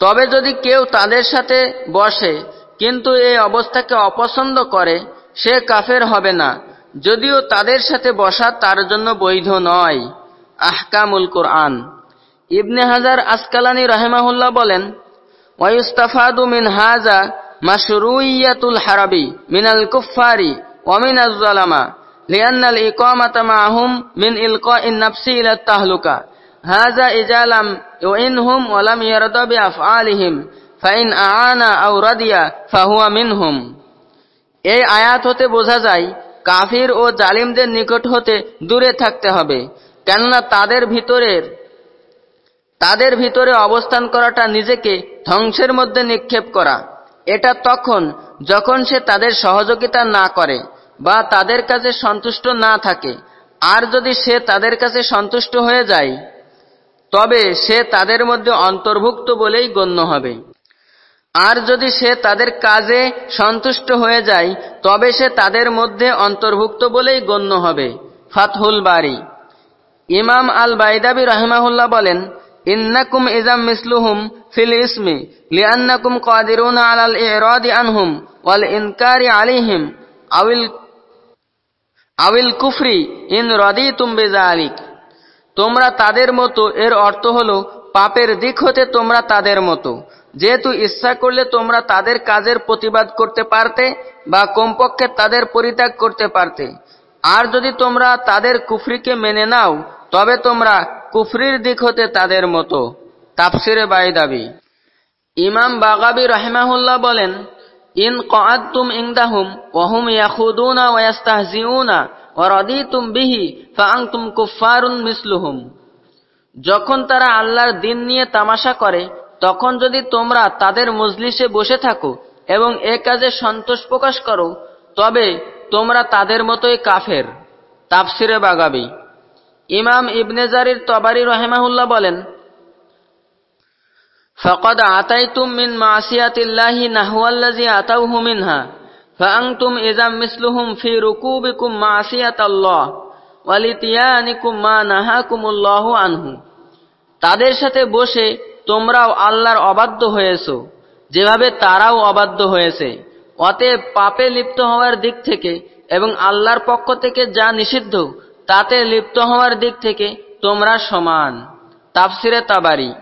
তবে যদি কেউ তাদের সাথে বসে, কিন্তু এই অবস্থাকে অপছন্দ করে, সে কাফের হবে না। যদিও তাদের সাথে বসা তার জন্য বৈধ নয় আহকামুল কোরআন ইবনে হাজার আসকালানি রহেমাহুল্লাহ বলেন ওয়ুস্তাফাদু মিন হাজা মাশরুইয়াতুল হারাবি মিনাল কুফফারি ওমিন আজ-জালামা لأن الإقامة معهم من إلقاء النفس إلى التهلكة هذا إذا لم يعنهم ولم يرضى بأفعالهم فإن أعان أو رضي فهو منهم এই আয়াত হতে বোঝা যায় কাফির ও জালিমদের নিকট হতে দূরে থাকতে হবে, কেননা তাদের ভিতরের তাদের ভিতরে অবস্থান করাটা নিজেকে ধ্বংসের মধ্যে নিক্ষেপ করা। এটা তখন, যখন সে তাদের সহযোগিতা না করে বা তাদের কাছে সন্তুষ্ট না থাকে। আর যদি সে তাদের কাছে সন্তুষ্ট হয়ে যায়, তবে সে তাদের মধ্যে অন্তর্ভুক্ত বলেই গণ্য হবে। আর যদি সে তাদের কাজে সন্তুষ্ট হয়ে যায়, তবে সে তাদের মধ্যে অন্তর্ভুক্ত বলেই গণ্য হবে। ফাতহুল বাড়ি ইমাম আল বাইদাবি রহমাহুল্লাহ বলেন, ইন্নাকুম ইজাম মিসলুহুম ফিল ইসমি, লিআন্নাকুম কাদিরুনা আলাল ইরাদি আনহুম ওয়াল ইনকারি আলাইহিম আউল আউল কুফরি ইন রাদিতুম বিযালিক। তোমরা তাদের মতো, এর অর্থ হলো, পাপের দিক হতে তোমরা তাদের মতো। যেহেতু ইচ্ছা করলে তোমরা তাদের কাজের প্রতিবাদ করতে পারতে বা কমপক্ষে তাদের পরিত্যাগ করতে পারতে। আর যদি তোমরা তাদের কুফরিকে মেনে নাও, তবে তোমরা কুফরির দিক হতে তাদের মতো। তাফসিরে বাইদাবি ইমাম বাগাবি রহমাহুল্লাহ বলেন, ইন কাআদতুম ইনদাহুম ওয়া হুম ইয়াখুদুনা ওয়া ইস্তাহজিউনা ওয়া রাদিতুম বিহি ফাআনতুম কুফফারুন মিসলুহুম। যখন তারা আল্লাহর দিন নিয়ে তামাশা করে তখন যদি তোমরা তাদের মজলিসে বসে থাকো এবং এ কাজে সন্তোষ প্রকাশ করো তবে তোমরা তাদের মতোই কাফের তাফসিরে বাগাবি ইমাম ইবনে জারির তবারি রহেমাহুল্লাহ বলেন فقد عتيتم من معصية الله نحو الذي عتوه منها فأنتم إذا مثلهم في ركوبكم معصية الله ولتيانكم ما نهاكم الله عنه তাদের সাথে বসে তোমরাও আল্লাহর অবাধ্য হয়েছ। যেভাবে তারাও অবাধ্য হয়েছে। অতএব পাপে লিপ্ত হওয়ার দিক থেকে এবং আল্লাহর পক্ষ থেকে যা নিষিদ্ধ, তাতে লিপ্ত হওয়ার দিক থেকে তোমরা সমান। তাফসিরে তাবারি।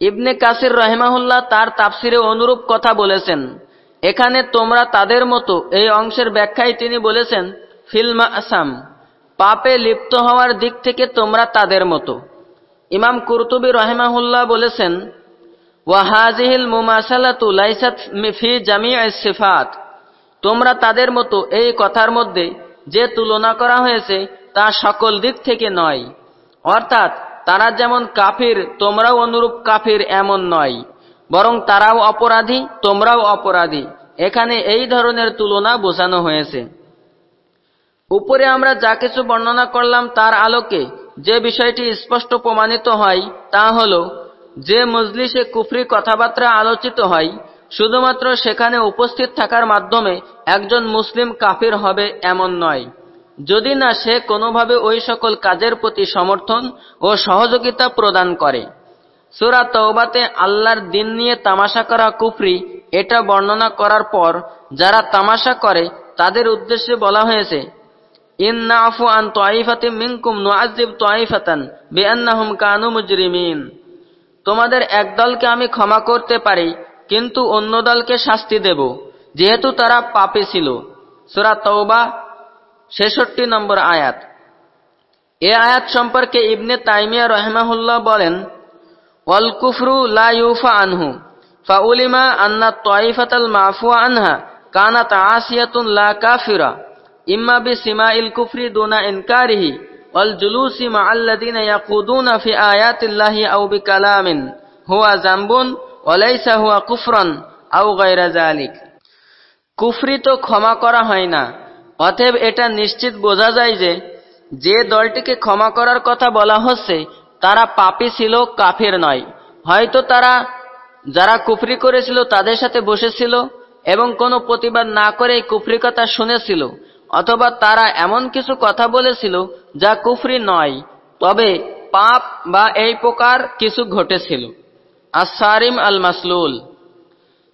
ইবনে কাসির রহেমাহুল্লাহ তার তাফসিরে অনুরূপ কথা বলেছেন। এখানে তোমরা তাদের মতো এই অংশের ব্যাখ্যায় তিনি বলেছেন ফিল্মা আসাম পাপে লিপ্ত হওয়ার দিক থেকে তোমরা তাদের মতো। ইমাম কুরতুবি রহেমাহুল্লাহ বলেছেন ওয়াহাজিহিল মুমাসালাতু লাইসাত ফি জামিআ সিফাত। তোমরা তাদের মতো এই কথার মধ্যে যে তুলনা করা হয়েছে তা সকল দিক থেকে নয়। অর্থাৎ তারা যেমন কাফির, তোমরাও অনুরূপ কাফির এমন নয়। বরং তারাও অপরাধী, তোমরাও অপরাধী। এখানে এই ধরনের তুলনা বোঝানো হয়েছে। উপরে আমরা যা কিছু বর্ণনা করলাম তার আলোকে যে বিষয়টি স্পষ্ট প্রমাণিত হয়, তা হল, যে মজলিসে কুফরি কথাবার্তা আলোচিত হয়, শুধুমাত্র সেখানে উপস্থিত থাকার মাধ্যমে একজন মুসলিম কাফির হবে এমন নয়। যদি না সে কোনোভাবে ওই সকল কাজের প্রতি সমর্থন ও সহযোগিতা প্রদান করে। সুরা তওবাতে আল্লাহর দিন নিয়ে তামাশা করা কুফরি, এটা বর্ণনা করার পর যারা তামাশা করে, তাদের উদ্দেশ্যে বলা হয়েছে ইন্নাফু আন তাইফাতি মিনকুম নুআযিব তাইফাতান বিআন্নাহুম কানু মুজরিমিন তোমাদের এক দলকে আমি ক্ষমা করতে পারি, কিন্তু অন্য দলকে শাস্তি দেব, যেহেতু তারা পাপে ছিল। সূরা তওবা, ছেষট্টি নম্বর আয়াত। এ আয়াত সম্পর্কে ইবনে তাইমিয়া রহমাহুল্লাহ বলেন, ওয়াল কুফরু লা ইউফা আনহু, ফাউলিমা আন্না তাইফাতাল মাফুয়া আনহা কানাত আসিয়াতুন লা কাফিরা। ইম্মা বিসিমাইল কুফরি দুনা ইনকারিহি ওয়াল জুলুসি মা আল্লাযিনা ইয়াকুদুনা ফি আয়াতিল্লাহি আও বিকালামিন। হুয়া জামবুন ওলাইসা হুয়া কুফরন আউ গায়রা জালিক কুফরি তো ক্ষমা করা হয় না। অতএব এটা নিশ্চিত বোঝা যায় যে যে দলটিকে ক্ষমা করার কথা বলা হচ্ছে, তারা পাপি ছিল, কাফের নয়। হয়তো তারা, যারা কুফরি করেছিল, তাদের সাথে বসেছিল এবং কোনো প্রতিবাদ না করে কুফরি কথা শুনেছিল। অথবা তারা এমন কিছু কথা বলেছিল যা কুফরি নয়, তবে পাপ বা এই প্রকার কিছু ঘটেছিল। আসারিম আল মাসলুল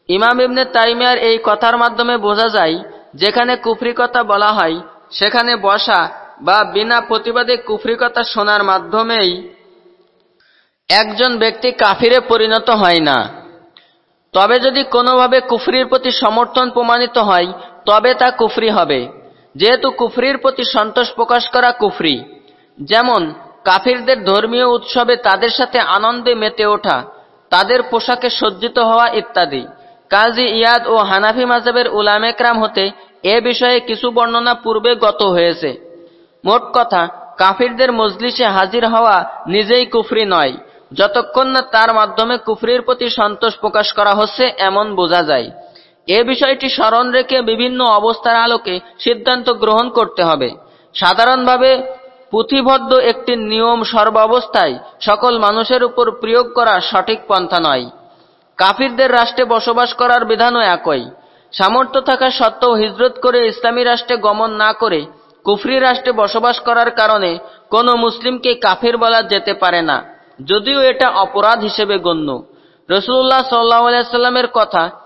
ইমাম ইবনে তাইমিয়ার এই কথার মাধ্যমে বোঝা যায়, যেখানে কুফরি কথা বলা হয়, সেখানে বসা বা বিনা প্রতিবাদে কুফরি কথা শোনার মাধ্যমেই একজন ব্যক্তি কাফিরে পরিণত হয় না। তবে যদি কোনোভাবে কুফরির প্রতি সমর্থন প্রমাণিত হয়, তবে তা কুফরি হবে। যেহেতু কুফরির প্রতি সন্তোষ প্রকাশ করা কুফরি, যেমন কাফিরদের ধর্মীয় উৎসবে তাদের সাথে আনন্দে মেতে ওঠা, তাদের পোশাকে সজ্জিত হওয়া ইত্যাদি। কাজী ইয়াদ ও হানাফি মাজাবের উলামেকরাম হতে এ বিষয়ে কিছু বর্ণনা পূর্বে গত হয়েছে। মোট কথা, কাফিরদের মজলিসে হাজির হওয়া নিজেই কুফরি নয়, যতক্ষণ না তার মাধ্যমে কুফরির প্রতি সন্তোষ প্রকাশ করা হচ্ছে এমন বোঝা যায়। এ বিষয়টি স্মরণ রেখে বিভিন্ন অবস্থার আলোকে সিদ্ধান্ত গ্রহণ করতে হবে। সাধারণভাবে পুঁথিবদ্ধ একটি নিয়ম সর্বাবস্থায় সকল মানুষের উপর প্রয়োগ করা সঠিক পন্থা নয়। কাফিরদের রাষ্ট্রে বসবাস করার বিধানও একই। সামর্থ্য থাকা সত্ত্বেও হিজরত করে ইসলামী রাষ্ট্রে গমন না করে কুফরি রাষ্ট্রে বসবাস করার কারণে কোনো মুসলিমকে কাফির বলা যেতে পারে না। যদিও এটা অপরাধ হিসেবে গণ্য। রসুল্লাহ সাল্লাহামের কথা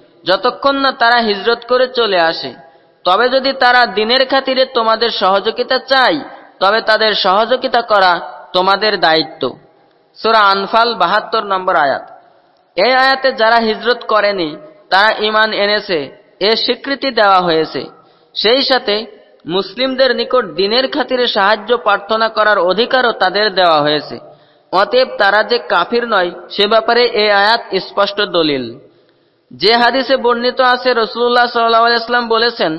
যতক্ষণ না তারা হিজরত করে চলে আসে, তবে যদি তারা দিনের খাতিরে তোমাদের সহযোগিতা চাই তবে তাদের সহযোগিতা করা তোমাদের দায়িত্ব। সোরা আনফাল বাহাত্তর নম্বর আয়াত। এই আয়াতে যারা হিজরত করেনি, তারা ইমান এনেছে, এ স্বীকৃতি দেওয়া হয়েছে। সেই সাথে মুসলিমদের নিকট দিনের খাতিরে সাহায্য প্রার্থনা করার অধিকারও তাদের দেওয়া হয়েছে। অতএব তারা যে কাফির নয়, সে ব্যাপারে এ আয়াত স্পষ্ট দলিল। যে হাদিসে বর্ণিত আছে রসুল্লাহ সাল্লাম বলেছেন,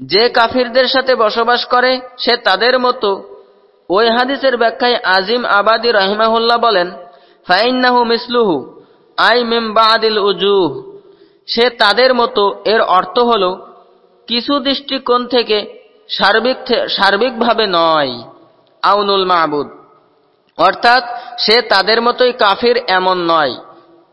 যে কাফিরদের সাথে বসবাস করে, সে তাদের মতো। ওই হাদিসের ব্যাখ্যায় আজিম আবাদি রহিমাহুল্লাহ বলেন, ফাইন্নাহু মিসলুহু, আই মিম বাদিল উজুহ। সে তাদের মতো, এর অর্থ হল, কিছু দৃষ্টিকোণ থেকে সার্বিক সার্বিকভাবে নয়, আউনুল মাহবুদ অর্থাৎ, সে তাদের মতোই কাফির এমন নয়।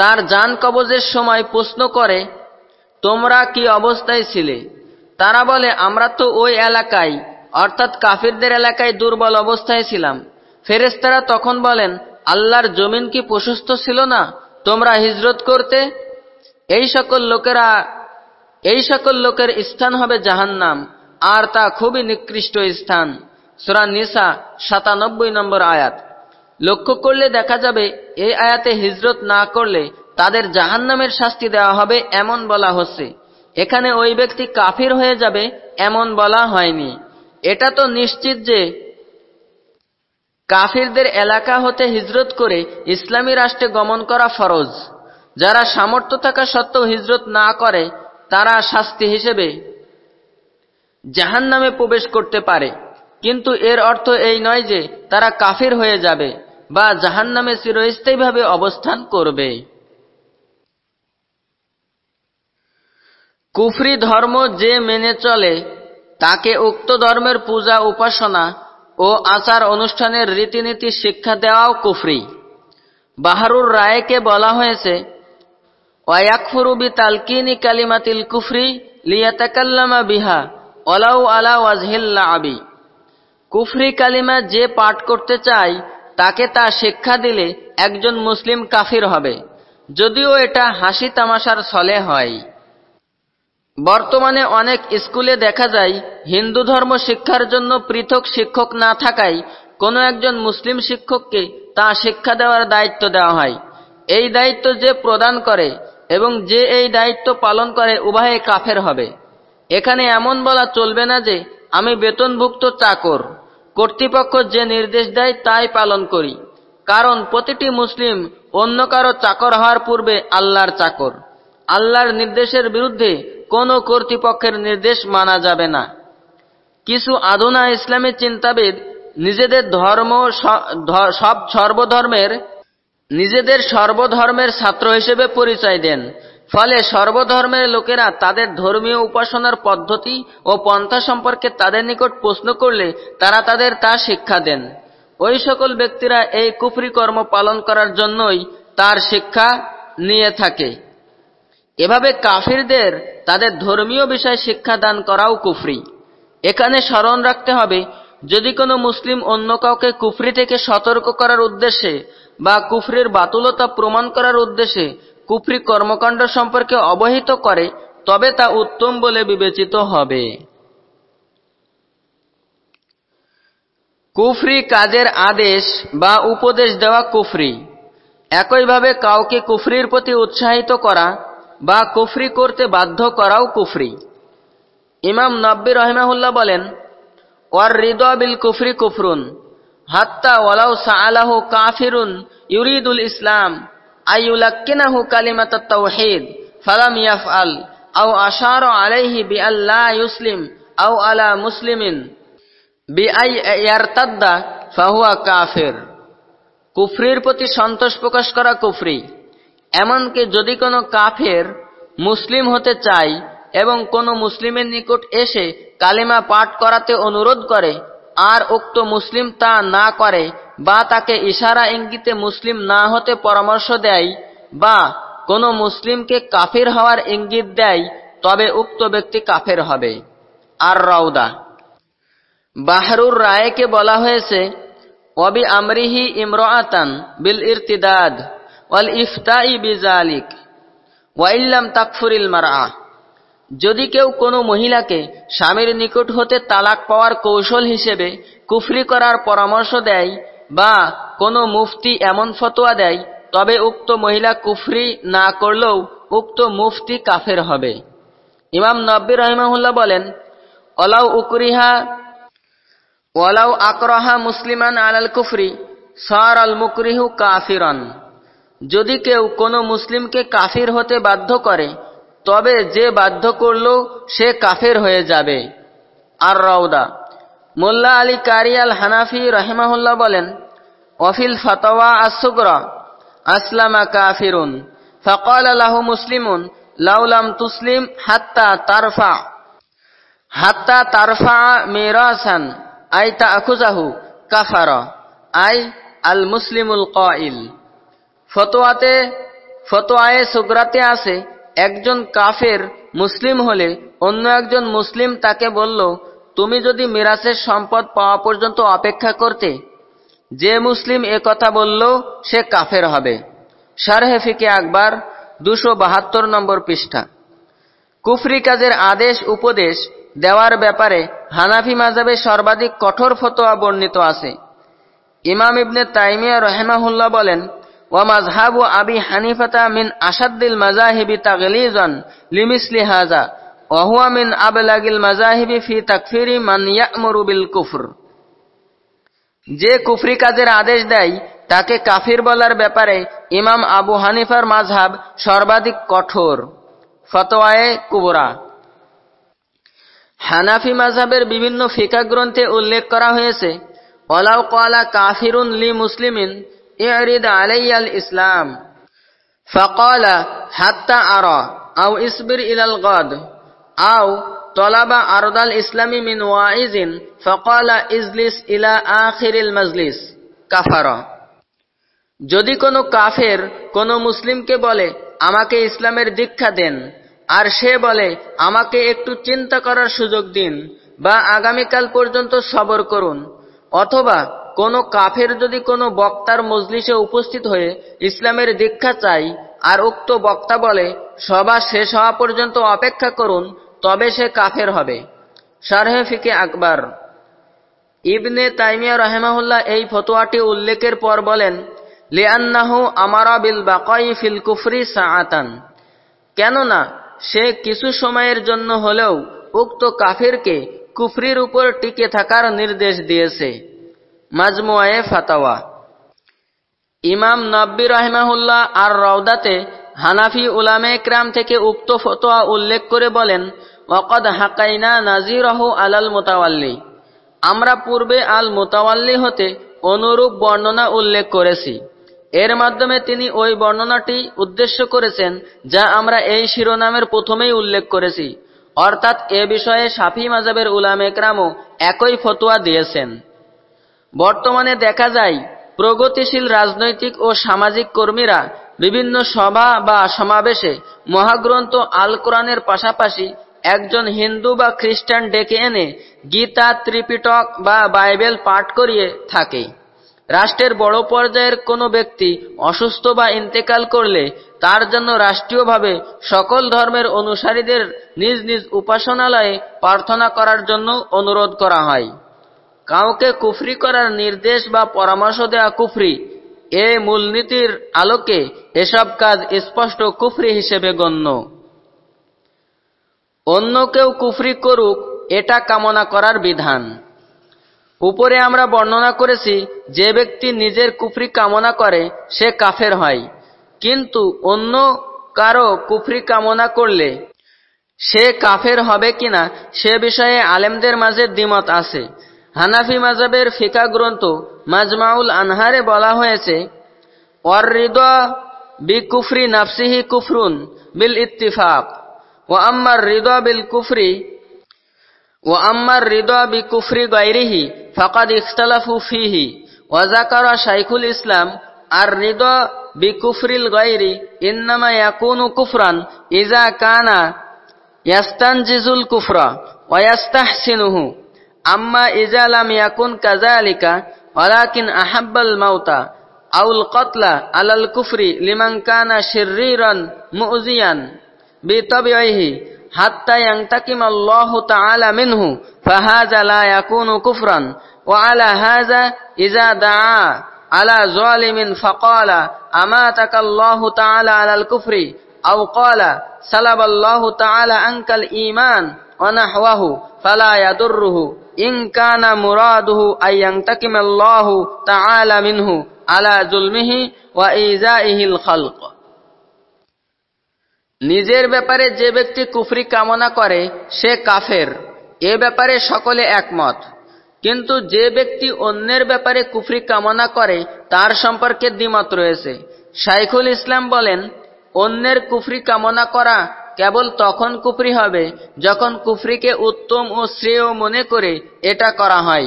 তার যান কবজের সময় প্রশ্ন করে, তোমরা কি অবস্থায় ছিলে? তারা বলে, আমরা তো ওই এলাকায়, অর্থাৎ কাফিরদের এলাকায় দুর্বল অবস্থায় ছিলাম। ফেরেস্তারা তখন বলেন, আল্লাহর জমিন কি প্রশস্ত ছিল না? তোমরা হিজরত করতে? এই সকল লোকেরা, এই সকল লোকের স্থান হবে জাহান্নাম, আর তা খুবই নিকৃষ্ট স্থান। সুরা নিসা সাতানব্বই নম্বর আয়াত। লক্ষ্য করলে দেখা যাবে, এই আয়াতে হিজরত না করলে তাদের জাহান্নামের শাস্তি দেওয়া হবে এমন বলা হচ্ছে। এখানে ওই ব্যক্তি কাফির হয়ে যাবে এমন বলা হয়নি। এটা তো নিশ্চিত যে কাফিরদের এলাকা হতে হিজরত করে ইসলামী রাষ্ট্রে গমন করা ফরজ। যারা সামর্থ্য থাকা সত্ত্বেও হিজরত না করে, তারা শাস্তি হিসেবে জাহান নামে প্রবেশ করতে পারে। কিন্তু এর অর্থ এই নয় যে তারা কাফির হয়ে যাবে। বা জাহান নামে চিরস্থায়ীভাবে অবস্থান করবে। কুফরি ধর্ম যে মেনে চলে, তাকে উক্ত ধর্মের পূজা, উপাসনা ও আচার অনুষ্ঠানের রীতিনীতি শিক্ষা দেওয়াও কুফরি। বাহারুর রায়কে বলা হয়েছে ওয়াকফুরুবি তালকিনি কালিমাতিল কুফরি লিয়াতাকাল্লামা বিহা ওলাউ আলা ওয়াজহিল্লা আবি কুফরি কালিমা যে পাঠ করতে চায় তাকে তা শিক্ষা দিলে একজন মুসলিম কাফির হবে। যদিও এটা হাসি তামাশার ছলে হয়। বর্তমানে অনেক স্কুলে দেখা যায়, হিন্দু ধর্ম শিক্ষার জন্য পৃথক শিক্ষক না থাকায় কোনো একজন মুসলিম শিক্ষককে তা শিক্ষা দেওয়ার দায়িত্ব দেওয়া হয়। এই দায়িত্ব যে প্রদান করে এবং যে এই দায়িত্ব পালন করে উভয়ে কাফের হবে। এখানে এমন বলা চলবে না যে, আমি বেতনভুক্ত চাকর। কর্তৃপক্ষ যে নির্দেশ দেয়, তাই পালন করি। কারণ প্রতিটি মুসলিম অন্য কারও চাকর হওয়ার পূর্বে আল্লাহর চাকর। আল্লাহর নির্দেশের বিরুদ্ধে কোনো কর্তৃপক্ষের নির্দেশ মানা যাবে না। কিছু আধুনা ইসলামী চিন্তাবিদ নিজেদের ধর্ম সব সর্বধর্মের নিজেদের সর্বধর্মের ছাত্র হিসেবে পরিচয় দেন। ফলে সর্বধর্মের লোকেরা তাদের ধর্মীয় উপাসনার পদ্ধতি ও পন্থা সম্পর্কে তাদের নিকট প্রশ্ন করলে তারা তাদের তা শিক্ষা দেন। ওই সকল ব্যক্তিরা এই কুফরি কর্ম পালন করার জন্যই তার শিক্ষা নিয়ে থাকে। এভাবে কাফিরদের তাদের ধর্মীয় বিষয়ে শিক্ষা দান করাও কুফরি। এখানে স্মরণ রাখতে হবে, যদি কোনো মুসলিম অন্য কাউকে কুফরি থেকে সতর্ক করার উদ্দেশ্যে বা কুফরির বাতুলতা প্রমাণ করার উদ্দেশ্যে কুফরি কর্মকাণ্ড সম্পর্কে অবহিত করে, তবে তা উত্তম বলে বিবেচিত হবে। কুফরি কাজের আদেশ বা উপদেশ দেওয়া কুফরি। একইভাবে কাউকে কুফরির প্রতি উৎসাহিত করা বা কুফরি করতে বাধ্য করাও কুফরি। ইমাম নব্বী রহমাহুল্লাহ বলেন হৃদয় বিল কুফরি কুফরুন, হাত্তা ওয়ালাউ সাআলাহু কাফিরুন ইউরিদুল ইসলাম। আইউলাক্কিনাহু আশার আলাইহি ইউসলিম আলা মুসলিমিন। ইয়ারতাদ্দা, ফাহুয়া কাফির। কুফরির প্রতি সন্তোষ প্রকাশ করা কুফরি। এমনকি যদি কোনো কাফের মুসলিম হতে চায় এবং কোনো মুসলিমের নিকট এসে কালিমা পাঠ করাতে অনুরোধ করে, আর উক্ত মুসলিম তা না করে বা তাকে ইশারা ইঙ্গিতে মুসলিম না হতে পরামর্শ দেয় বা কোনো মুসলিমকে কাফির হওয়ার ইঙ্গিত দেয়, তবে উক্ত ব্যক্তি কাফের হবে। আর রওদা বাহরুর রায়কে বলা হয়েছে অবি আমরিহি ইমরাতান বিল ইরতিদাদ ওয়াল ইফতাই বিজালিক ওয়াইল্লাম তাকফুরিল মারআ। যদি কেউ কোনো মহিলাকে স্বামীর নিকট হতে তালাক পাওয়ার কৌশল হিসেবে কুফরি করার পরামর্শ দেয় বা কোনো মুফতি এমন ফতোয়া দেয়, তবে উক্ত মহিলা কুফরি না করলেও উক্ত মুফতি কাফের হবে। ইমাম নব্বী রহিমাহুল্লাহ বলেন অলাউ উকরিহা, ওয়ালাউ আকরহা মুসলিমান আলাল কুফরি সার আল মুকরিহু কাফিরন। যদি কেউ কোনো মুসলিমকে কাফির হতে বাধ্য করে, তবে যে বাধ্য করল সে কাফের হয়ে যাবে। আর রওদা মোল্লা আলী কারি আল হানাফি রহিমাহুল্লাহ বলেন অফিল ফতোয়া আসুগরা আসলামা কাফিরুন, ফকাল আলাহু মুসলিমুন লাউলাম তুসলিম হাত্তা তারফা হাত্তা তারফা মিরাসান, আই তা আখুজাহু কাফার, আই আল মুসলিমুল কইল। ফতোয়াতে, ফতোয়ায়ে সুগরাতে আছে একজন কাফের মুসলিম হলে অন্য একজন মুসলিম তাকে বলল তুমি যদি মিরাসের সম্পদ পাওয়া পর্যন্ত অপেক্ষা করতে, যে মুসলিম এ কথা বলল, সে কাফের হবে। শারহে ফিকে আকবার, দুশো বাহাত্তর নম্বর পৃষ্ঠা। কুফরি কাজের আদেশ, উপদেশ দেওয়ার ব্যাপারে হানাফি মাজাবে সর্বাধিক কঠোর ফতোয়া বর্ণিত আছে। ইমাম ইবনে তাইমিয়া রহেমাহুল্লাহ বলেন, ওয়া মাজহাবু আবি হানিফাতা মিন আসাদ্দিল মাজাহিবি তাগলিজন লিমিসলি হাজা ওহুয়া আবেলাগিল আবলাগিল মাজাহিবি ফি তাকফিরি মান ইয়ামরু বিল কুফর। যে কুফরি কাজের আদেশ দেয়, তাকে কাফির বলার ব্যাপারে ইমাম আবু হানিফার মাঝহাব সর্বাধিক কঠোর। ফতোয়ায়ে কুবরা। হানাফি মাঝহাবের বিভিন্ন ফিকা গ্রন্থে উল্লেখ করা হয়েছে ওলাউ কলা কাফিরুন লি মুসলিমিন ইরিদ আলাইয়াল ইসলাম। ফকলা হাত্তা আর আউ ইসবির ইলাল গদ। আও তলাবা আরদাল ইসলামী মিন ওয়াইজিন ফকালা ইজলিস ইলা আখিরিল মজলিস, কাফার। যদি কোনো কাফের কোনো মুসলিমকে বলে, আমাকে ইসলামের দীক্ষা দেন আর সে বলে, আমাকে একটু চিন্তা করার সুযোগ দিন বা আগামীকাল পর্যন্ত সবর করুন অথবা কোনো কাফের যদি কোনো বক্তার মজলিসে উপস্থিত হয়ে ইসলামের দীক্ষা চাই আর উক্ত বক্তা বলে, সভা শেষ হওয়া পর্যন্ত অপেক্ষা করুন তবে সে কাফের হবে। শারহে ফিকে আকবর। ইবনে তাইমিয়া রহেমাহুল্লাহ এই ফতোয়াটি উল্লেখের পর বলেন লিয়ান্নাহু আমারা বিল বাকাই ফিল কুফরি সাআতান। কেননা, সে কিছু সময়ের জন্য হলেও উক্ত কাফিরকে কুফরির উপর টিকে থাকার নির্দেশ দিয়েছে। মাজমুয়ায়ে ফাতাওয়া। ইমাম নব্বী রহমাহুল্লাহ আর রওদাতে হানাফি উলামে ক্রাম থেকে উক্ত ফতোয়া উল্লেখ করে বলেন ওয়াকদ হাকাইনা নাজিরহু আলাল মোতাওয়াল্লি। আমরা পূর্বে আল মোতাওয়াল্লি হতে অনুরূপ বর্ণনা উল্লেখ করেছি। এর মাধ্যমে তিনি ওই বর্ণনাটি উদ্দেশ্য করেছেন, যা আমরা এই শিরোনামের প্রথমেই উল্লেখ করেছি। অর্থাৎ এ বিষয়ে সাফি মাজাবের উলামে একই ফতোয়া দিয়েছেন। বর্তমানে দেখা যায়, প্রগতিশীল রাজনৈতিক ও সামাজিক কর্মীরা বিভিন্ন সভা বা সমাবেশে মহাগ্রন্থ আল কোরআনের পাশাপাশি একজন হিন্দু বা খ্রিস্টান ডেকে এনে গীতা, ত্রিপিটক বা বাইবেল পাঠ করিয়ে থাকে। রাষ্ট্রের বড় পর্যায়ের কোনো ব্যক্তি অসুস্থ বা ইন্তেকাল করলে তার জন্য রাষ্ট্রীয়ভাবে সকল ধর্মের অনুসারীদের নিজ নিজ উপাসনালয়ে প্রার্থনা করার জন্য অনুরোধ করা হয়। কাউকে কুফরি করার নির্দেশ বা পরামর্শ দেওয়া কুফরি, এ মূলনীতির আলোকে এসব কাজ স্পষ্ট কুফরি হিসেবে গণ্য। অন্য কেউ কুফরি করুক, এটা কামনা করার বিধান। উপরে আমরা বর্ণনা করেছি, যে ব্যক্তি নিজের কুফরি কামনা করে, সে কাফের হয়। কিন্তু অন্য কারও কুফরি কামনা করলে সে কাফের হবে কিনা, সে বিষয়ে আলেমদের মাঝে দ্বিমত আছে। হানাফি মাজাবের ফিকা গ্রন্থ মাজমাউল আনহারে বলা হয়েছে, অর্রিদ বি কুফরি নাফসিহি কুফরুন বিল ইত্তিফাক। ও আম্মার হৃদ বিল কুফরি ও আম্মার হৃদ বি কুফরি গাইরিহি ফাকাদ ইখতালাফু ফিহি ওয়াজাকারা শাইখুল ইসলাম আর হৃদ বি কুফরিল গাইরি ইন্নামা ইয়াকুনু কুফরান ইজা কানা ইয়াস্তানজিজুল কুফরা ওয়াস্তাহসিনুহু আম্মা ইজা লাম ইয়াকুন কাযালিকা ওয়ালাকিন আহাব্বাল মাউতা আউল কতলা আলাল কুফরি লিমান কানা শিররিরান মুজিয়ান বিতাবিহি হাত্তা ইয়ান্তাকিম আল্লাহু তাআলা মিনহু ফাহাযা লা ইয়াকুনু কুফরান ওয়া আলা হাযা ইজা দাআ আলা যালিমিন ফাকালা আমাতাকা আল্লাহু তাআলা আলাল কুফরি আও ক্বালা সালাবাল্লাহু তাআলা আনকাল ঈমান ওয়া নাহওয়াহু ফালা ইয়াদুররুহু ইন কানা মুরাদুহু আইয়ান্তাকিমাল্লাহু তাআলা নিজের ব্যাপারে যে ব্যক্তি কুফরি কামনা করে, সে কাফের। এ ব্যাপারে সকলে একমত। কিন্তু যে ব্যক্তি অন্যের ব্যাপারে কুফরি কামনা করে, তার সম্পর্কে দ্বিমত রয়েছে। শাইখুল ইসলাম বলেন, অন্যের কুফরি কামনা করা কেবল তখন কুফরি হবে, যখন কুফরিকে উত্তম ও শ্রেয় মনে করে এটা করা হয়।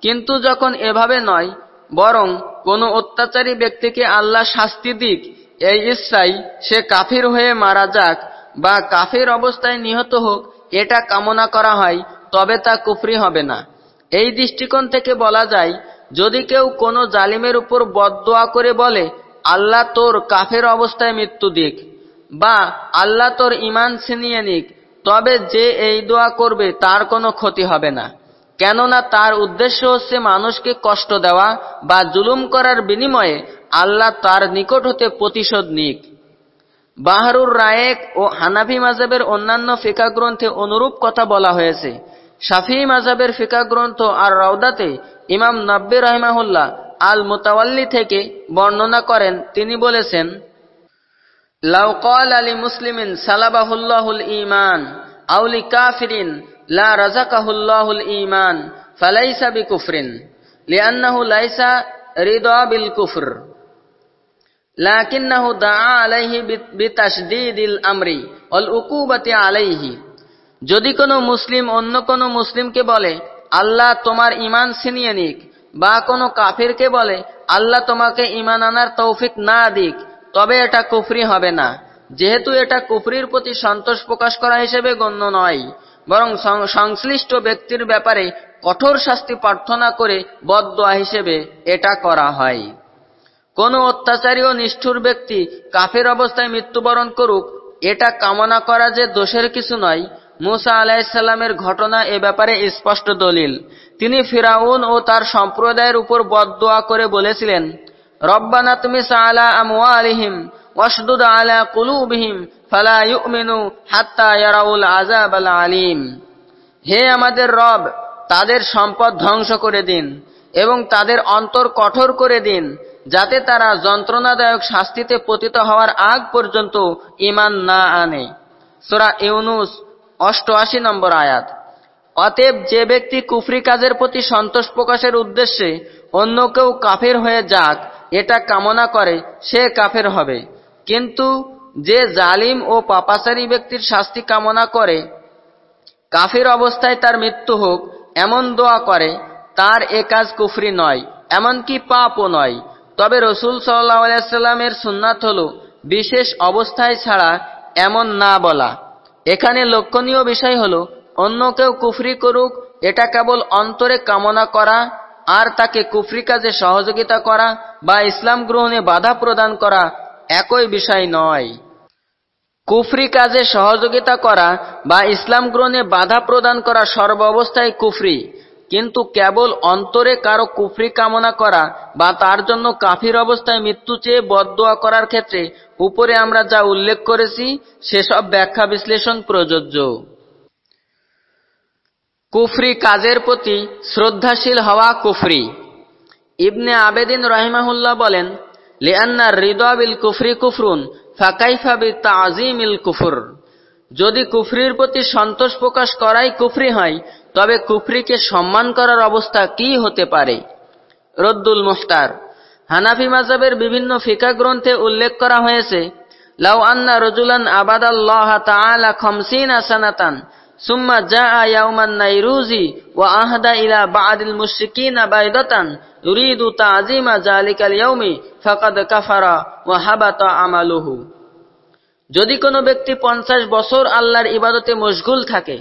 কিন্তু যখন এভাবে নয়, বরং কোনো অত্যাচারী ব্যক্তিকে আল্লাহ শাস্তি দিক এই ইচ্ছাই সে কাফির হয়ে মারা যাক বা কাফির অবস্থায় নিহত হোক, এটা কামনা করা হয়, তবে তা কুফরি হবে না। এই দৃষ্টিকোণ থেকে বলা যায়, যদি কেউ কোনো জালিমের উপর বদোয়া করে বলে, আল্লাহ তোর কাফের অবস্থায় মৃত্যু দিক বা, আল্লাহ তোর ইমান ছিনিয়ে নিক তবে যে এই দোয়া করবে তার কোনো ক্ষতি হবে না। কেননা তার উদ্দেশ্য হচ্ছে মানুষকে কষ্ট দেওয়া বা জুলুম করার বিনিময়ে আল্লাহ তার নিকট হতে প্রতিশোধ নিক। বাহারুর রায়েক ও হানাফি মাজাবের অন্যান্য ফিকা গ্রন্থে অনুরূপ কথা বলা হয়েছে। শাফি মাজাবের ফিকা গ্রন্থ আর রওদাতে ইমাম নব্বে রহমাহুল্লাহ আল মোতাওয়াল্লি থেকে বর্ণনা করেন। তিনি বলেছেন লাউকাল আলী মুসলিমিন সালাবাহুল্লাহুল ইমান আউলি কাফিরিন লা রাজাকাহুল্লাহুল ইমান ফালাইসা বিকুফরিন, লিআন্নাহু লাইসা রিদা বিল কুফর। লাকিন্নাহু দাআ আলাইহি বিতাশদীদিল আমরি, ওয়াল উকুবাতি আলাইহি। যদি কোনো মুসলিম অন্য কোনো মুসলিমকে বলে, আল্লাহ তোমার ইমান ছিনিয়ে নিক, বা কোনো কাফিরকে বলে, আল্লাহ তোমাকে ইমান আনার তৌফিক না দিক, তবে এটা কুফরি হবে না। যেহেতু এটা কুফরির প্রতি সন্তোষ প্রকাশ করা হিসেবে গণ্য নয়। বরং সংশ্লিষ্ট ব্যক্তির ব্যাপারে কঠোর শাস্তি প্রার্থনা করে বদয়া হিসেবে এটা করা হয়। কোন অত্যাচারী ও নিষ্ঠুর ব্যক্তি কাফের অবস্থায় মৃত্যুবরণ করুক, এটা কামনা করা যে দোষের কিছু নয়। মুসা আলাহিসাল্লামের ঘটনা এ ব্যাপারে স্পষ্ট দলিল। তিনি ফিরাউন ও তার সম্প্রদায়ের উপর বদোয়া করে বলেছিলেন, রব্বানা তুমি আমওয়া আলিহিম ওয়াসদুদ আলা কুলুবিহিম ফালা ইউমিনু হাত্তা ইয়ারাউল আযাব আল আলিম। হে আমাদের রব, তাদের সম্পদ ধ্বংস করে দিন এবং তাদের অন্তর কঠোর করে দিন, যাতে তারা যন্ত্রণাদায়ক শাস্তিতে পতিত হওয়ার আগ পর্যন্ত ইমান না আনে। সোরা ইউনুস, অষ্টআশি নম্বর আয়াত। অতএব যে ব্যক্তি কুফরি কাজের প্রতি সন্তোষ প্রকাশের উদ্দেশ্যে অন্য কেউ কাফের হয়ে যাক, এটা কামনা করে সে কাফের হবে। কিন্তু যে জালিম ও পাপাচারী ব্যক্তির শাস্তি কামনা করে, কাফির অবস্থায় তার মৃত্যু হোক, এমন দোয়া করে, তার এ কাজ কুফরি নয়, এমনকি পাপও নয়। তবে রসুল সাল্লাহামের সুন্নাত হল, বিশেষ অবস্থায় ছাড়া এমন না বলা। এখানে লক্ষণীয় বিষয় হল, অন্য কেউ কুফরি করুক, এটা কেবল অন্তরে কামনা করা, আর তাকে কুফরি কাজে সহযোগিতা করা বা ইসলাম গ্রহণে বাধা প্রদান করা একই বিষয় নয়। কুফরি কাজে সহযোগিতা করা বা ইসলাম গ্রহণে বাধা প্রদান করা সর্ব অবস্থায় কুফরি। কিন্তু কেবল অন্তরে কারও কুফরি কামনা করা বা তার জন্য কাফির অবস্থায় মৃত্যু চেয়ে বদোয়া করার ক্ষেত্রে উপরে আমরা যা উল্লেখ করেছি, সেসব ব্যাখ্যা বিশ্লেষণ প্রযোজ্য। কুফরি কাজের প্রতি শ্রদ্ধাশীল হওয়া কুফরি। ইবনে আবেদিন রহিমাহুল্লাহ বলেন লিয়ান্না হৃদবিল কুফরি কুফরুন, ফাকাইফা বি তাজিমিল কুফর। যদি কুফরির প্রতি সন্তোষ প্রকাশ করাই কুফরি হয়, তবে কুফরিকে সম্মান করার অবস্থা কি হতে পারে? রদ্দুল মুখতার। হানাফি মাজাবের বিভিন্ন ফিকা গ্রন্থে উল্লেখ করা হয়েছে, লাউ আন্না রজুলান আবাদাল্লাহ তাআলা খামসিনা সানাতান সুম্মা আহদা ইলা হাবাতা যদি কোনো ব্যক্তি পঞ্চাশ বছর আল্লাহর ইবাদতে মশগুল থাকে,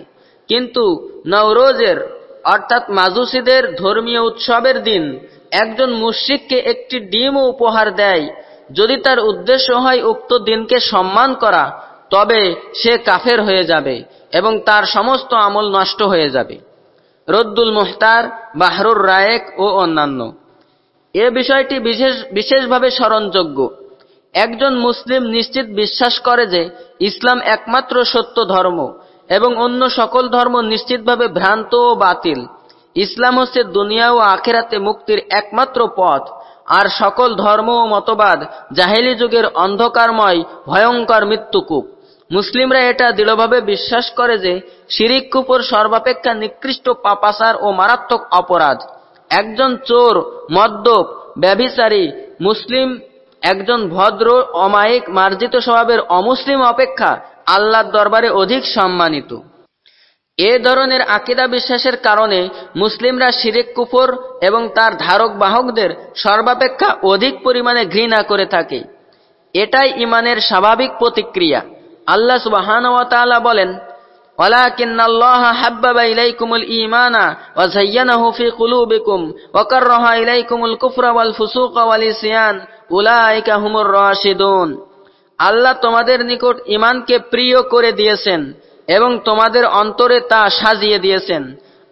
কিন্তু নওরোজের, অর্থাৎ মাজুসিদের ধর্মীয় উৎসবের দিন একজন মুশ্রিককে একটি ডিমও উপহার দেয়, যদি তার উদ্দেশ্য হয় উক্ত দিনকে সম্মান করা তবে সে কাফের হয়ে যাবে এবং তার সমস্ত আমল নষ্ট হয়ে যাবে। রদ্দুল মুহতার বাহরুর রায়েক ও অন্যান্য। এ বিষয়টি বিশেষ, বিশেষভাবে স্মরণযোগ্য। একজন মুসলিম নিশ্চিত বিশ্বাস করে যে ইসলাম একমাত্র সত্য ধর্ম এবং অন্য সকল ধর্ম নিশ্চিতভাবে ভ্রান্ত ও বাতিল। ইসলাম হচ্ছে দুনিয়া ও আখেরাতে মুক্তির একমাত্র পথ। আর সকল ধর্ম ও মতবাদ জাহেলি যুগের অন্ধকারময়, ভয়ঙ্কর মৃত্যুকূপ। মুসলিমরা এটা দৃঢ়ভাবে বিশ্বাস করে যে শিরিক কুপুর সর্বাপেক্ষা নিকৃষ্ট পাপাসার ও মারাত্মক অপরাধ। একজন চোর, মদ্যপ, ব্যভিচারী, মুসলিম, একজন ভদ্র, অমায়িক, মার্জিত স্বভাবের অমুসলিম অপেক্ষা আল্লাহর দরবারে অধিক সম্মানিত। এ ধরনের আকিদা বিশ্বাসের কারণে মুসলিমরা শিরেক কুফর এবং তার ধারক বাহকদের সর্বাপেক্ষা অধিক পরিমাণে ঘৃণা করে থাকে। এটাই ইমানের স্বাভাবিক প্রতিক্রিয়া। আল্লাহ সুবাহান বলেন ولكن الله حبب إليكم الإيمان وزينه في قلوبكم وكره إليكم الكفر والفسوق والعصيان أولئك هم الراشدون আল্লাহ তোমাদের নিকট ইমানকে প্রিয় করে দিয়েছেন এবং তোমাদের অন্তরে তা সাজিয়ে দিয়েছেন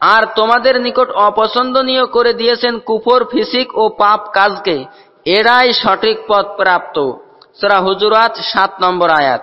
আর তোমাদের নিকট অপছন্দনীয় করে দিয়েছেন কুফর ফিসিক ও পাপ কাজকে এরাই সঠিক পথ প্রাপ্ত সরা হুজুরাত সাত নম্বর আয়াত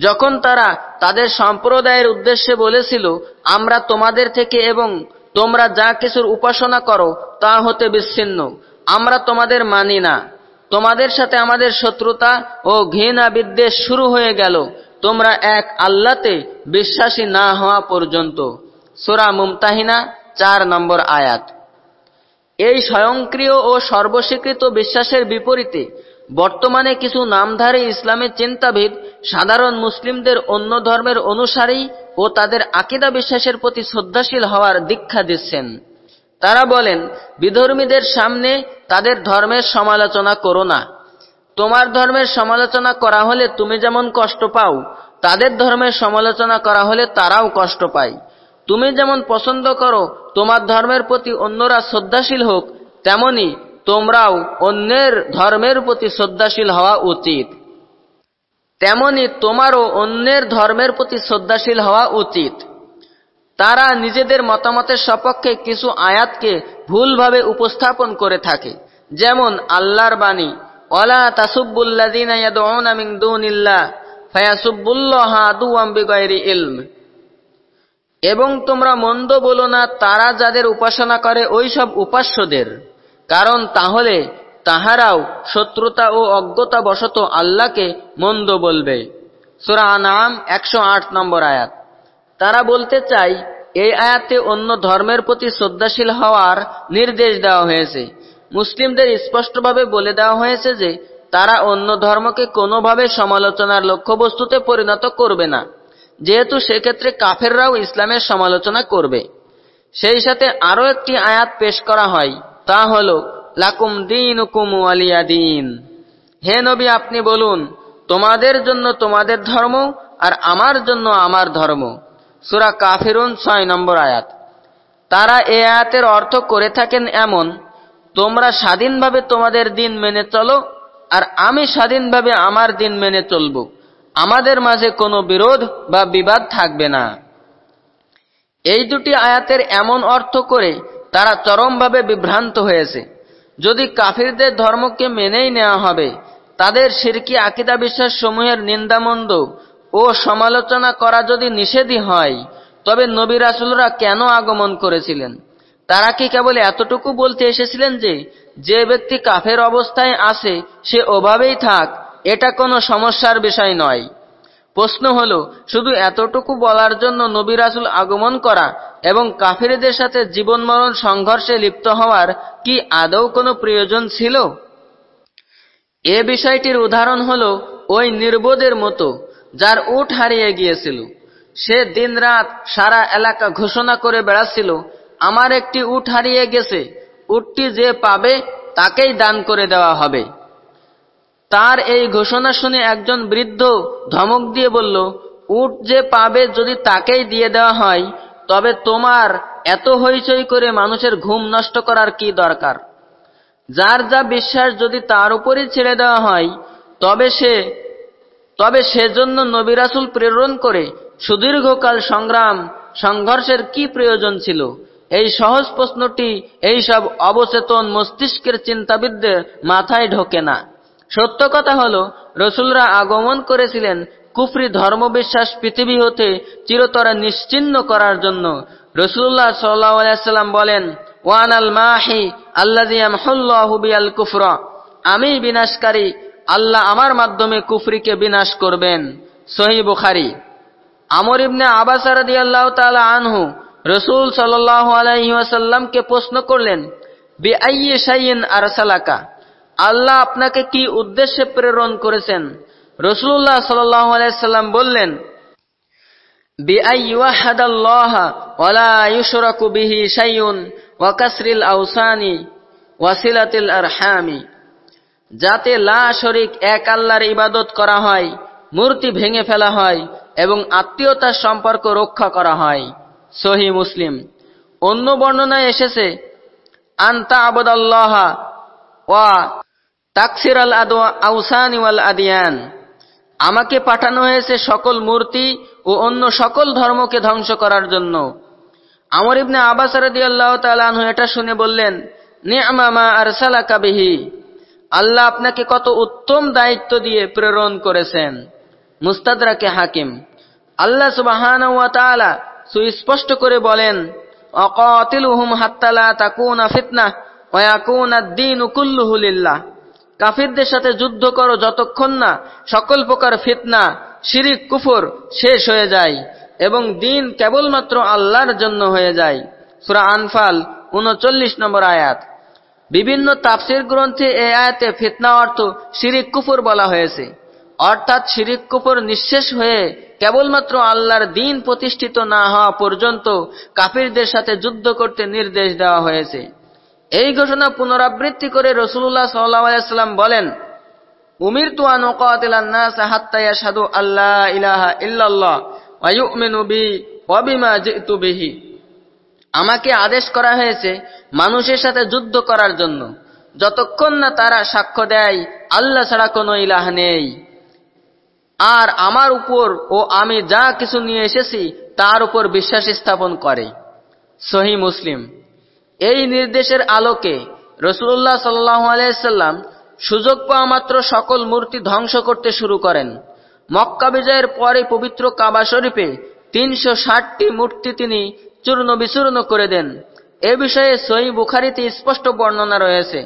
যখন তারা তাদের সম্প্রদায়ের উদ্দেশ্যে বলেছিল, আমরা তোমাদের থেকে এবং তোমরা যা কিছুর উপাসনা করো, তা হতে বিচ্ছিন্ন। আমরা তোমাদের মানি না। তোমাদের সাথে আমাদের শত্রুতা ও ঘৃণা বিদ্বেষ শুরু হয়ে গেল। তোমরা এক আল্লাতে বিশ্বাসী না হওয়া পর্যন্ত। সোরা মুমতাহিনা, চার নম্বর আয়াত। এই স্বয়ংক্রিয় ও সর্বস্বীকৃত বিশ্বাসের বিপরীতে বর্তমানে কিছু নামধারী ইসলামের চিন্তাবিদ সাধারণ মুসলিমদের অন্য ধর্মের অনুসারী ও তাদের আকিদা বিশ্বাসের প্রতি শ্রদ্ধাশীল হওয়ার দীক্ষা দিচ্ছেন। তারা বলেন, বিধর্মীদের সামনে তাদের ধর্মের সমালোচনা করো না। তোমার ধর্মের সমালোচনা করা হলে তুমি যেমন কষ্ট পাও, তাদের ধর্মের সমালোচনা করা হলে তারাও কষ্ট পায়। তুমি যেমন পছন্দ করো, তোমার ধর্মের প্রতি অন্যরা শ্রদ্ধাশীল হোক, তেমনি তোমরাও অন্যের ধর্মের প্রতি শ্রদ্ধাশীল হওয়া উচিত। তেমনি তোমারও অন্যের ধর্মের প্রতি শ্রদ্ধাশীল হওয়া উচিত। তারা নিজেদের মতামতের সপক্ষে কিছু আয়াতকে ভুলভাবে উপস্থাপন করে থাকে। যেমন, আল্লাহর বাণী অলা তাসুবুল্লাদিনা এবং তোমরা মন্দ বলো না, তারা যাদের উপাসনা করে ওই সব উপাস্যদের। কারণ তাহলে তাহারাও শত্রুতা ও অজ্ঞতা বশত আল্লাহকে মন্দ বলবে। সুরা নাম একশো আট নম্বর আয়াত। তারা বলতে চাই, এই আয়াতে অন্য ধর্মের প্রতি শ্রদ্ধাশীল হওয়ার নির্দেশ দেওয়া হয়েছে। মুসলিমদের স্পষ্টভাবে বলে দেওয়া হয়েছে যে, তারা অন্য ধর্মকে কোনোভাবে সমালোচনার লক্ষ্যবস্তুতে পরিণত করবে না। যেহেতু সেক্ষেত্রে কাফেররাও ইসলামের সমালোচনা করবে। সেই সাথে আরও একটি আয়াত পেশ করা হয়, তা হল লাকুম দিন আলিয়া দিন। হে নবী, আপনি বলুন, তোমাদের জন্য তোমাদের ধর্ম আর আমার জন্য আমার ধর্ম। সুরা কাফিরুন ছয় নম্বর আয়াত। তারা এ আয়াতের অর্থ করে থাকেন এমন, তোমরা স্বাধীনভাবে তোমাদের দিন মেনে চলো আর আমি স্বাধীনভাবে আমার দিন মেনে চলব। আমাদের মাঝে কোনো বিরোধ বা বিবাদ থাকবে না। এই দুটি আয়াতের এমন অর্থ করে তারা চরমভাবে বিভ্রান্ত হয়েছে। যদি কাফিরদের ধর্মকে মেনেই নেওয়া হবে, তাদের সিরকি আকিদা বিশ্বাস সমূহের নিন্দামন্দ ও সমালোচনা করা যদি নিষেধই হয়, তবে নবী রাসুলরা কেন আগমন করেছিলেন? তারা কি কেবল এতটুকু বলতে এসেছিলেন যে যে ব্যক্তি কাফের অবস্থায় আসে, সে ওভাবেই থাক, এটা কোনো সমস্যার বিষয় নয়। প্রশ্ন হল, শুধু এতটুকু বলার জন্য নবী রাসুল আগমন করা এবং কাফিরদের সাথে জীবন মরণ সংঘর্ষে লিপ্ত হওয়ার কি আদৌ কোনো প্রয়োজন ছিল? এ বিষয়টির উদাহরণ হল ওই নির্বোধের মতো যার উঠ হারিয়ে গিয়েছিল। সে দিনরাত সারা এলাকা ঘোষণা করে বেড়াচ্ছিল, আমার একটি উঠ হারিয়ে গেছে, উটটি যে পাবে তাকেই দান করে দেওয়া হবে। তার এই ঘোষণা শুনে একজন বৃদ্ধ ধমক দিয়ে বলল, উট যে পাবে যদি তাকেই দিয়ে দেওয়া হয়, তবে তোমার এত হইচই করে মানুষের ঘুম নষ্ট করার কি দরকার? যার যা বিশ্বাস যদি তার উপরই ছেড়ে দেওয়া হয়, তবে সে, তবে সেজন্য নবিরাসুল প্রেরণ করে সুদীর্ঘকাল সংগ্রাম, সংঘর্ষের কি প্রয়োজন ছিল? এই সহজ প্রশ্নটি এইসব অবচেতন মস্তিষ্কের চিন্তাবিদদের মাথায় ঢোকে না। সত্য কথা হল, রসুলরা আগমন করেছিলেন কুফরি ধর্মবিশ্বাস পৃথিবী হতে চিরতরে নিশ্চিন্ন করার জন্য। রসুল্লাহ সাল্লাম বলেন ওয়ান আল মাহি আল্লাহ কুফর। আমি বিনাশকারী, আল্লাহ আমার মাধ্যমে কুফরিকে বিনাশ করবেন। সহি বুখারি। আমর ইবনে আবাসারদি আল্লাহ আনহু রসুল সাল্লাহ আলাইসাল্লামকে প্রশ্ন করলেন বি আইয়ে সাইন আরসালাকা? আল্লাহ আপনাকে কি উদ্দেশ্যে প্রেরণ করেছেন? রসুল্লাহ সাল্লাহ আলাইসাল্লাম বললেন যাতে লা শরিক এক আল্লাহর ইবাদত করা হয়, মূর্তি ভেঙে ফেলা হয় এবং আত্মীয়তার সম্পর্ক রক্ষা করা হয়। সহি মুসলিম। অন্য বর্ণনায় এসেছে আন্তা আবদাল্লাহ ওয়া তাকসির আল আউসান ওয়াল আদিয়ান। আমাকে পাঠানো হয়েছে সকল মূর্তি ও অন্য সকল ধর্মকে ধ্বংস করার জন্য। আমর ইবনে আবাস রাদিয়াল্লাহু তাআলা এটা শুনে বললেন নি'মা মা আরসালাকা বিহি। আল্লাহ আপনাকে কত উত্তম দায়িত্ব দিয়ে প্রেরণ করেছেন। মুস্তাদরাকে হাকিম। আল্লাহ তাআলা সুস্পষ্ট করে বলেন, অকাতিলুহুম হাত্তালা তাকুনা ফিতনা ওয়া ইয়াকুনা আদ-দীনু কাফিরদের সাথে যুদ্ধ করো যতক্ষণ না সকল প্রকার ফিতনা, শিরিক, কুফর শেষ হয়ে যায় এবং দিন কেবলমাত্র আল্লাহর জন্য হয়ে যায়। সুরা আনফাল উনচল্লিশ নম্বর আয়াত। বিভিন্ন তাফসির গ্রন্থে এ আয়াতে ফিতনা অর্থ শিরিক, কুফর বলা হয়েছে। অর্থাৎ শিরিক, কুফর নিঃশেষ হয়ে কেবলমাত্র আল্লাহর দিন প্রতিষ্ঠিত না হওয়া পর্যন্ত কাফিরদের সাথে যুদ্ধ করতে নির্দেশ দেওয়া হয়েছে। এই ঘোষণা পুনরাবৃত্তি করে রসুল্লাহ সাল্লাম বলেন উমির তুয়ান আল্লাহ ইলাহা ইল্লাল্লাহ আমাকে আদেশ করা হয়েছে মানুষের সাথে যুদ্ধ করার জন্য। যতক্ষণ না তারা সাক্ষ্য দেয়, আল্লাহ ছাড়া কোনো ইলাহ নেই। আর আমার উপর ও আমি যা কিছু নিয়ে এসেছি, তার উপর বিশ্বাস স্থাপন করে। সহি মুসলিম। এই নির্দেশের আলোকে রসুল্লাহ সাল্লাম সুযোগ পাওয়া মাত্র সকল মূর্তি ধ্বংস করতে শুরু করেন। মক্কা বিজয়ের পরে পবিত্র কাবা শরীফে তিনশো ষাটটি মূর্তি তিনি চূর্ণ বিচূর্ণ করে দেন। এ বিষয়ে সই বুখারিতে স্পষ্ট বর্ণনা রয়েছে।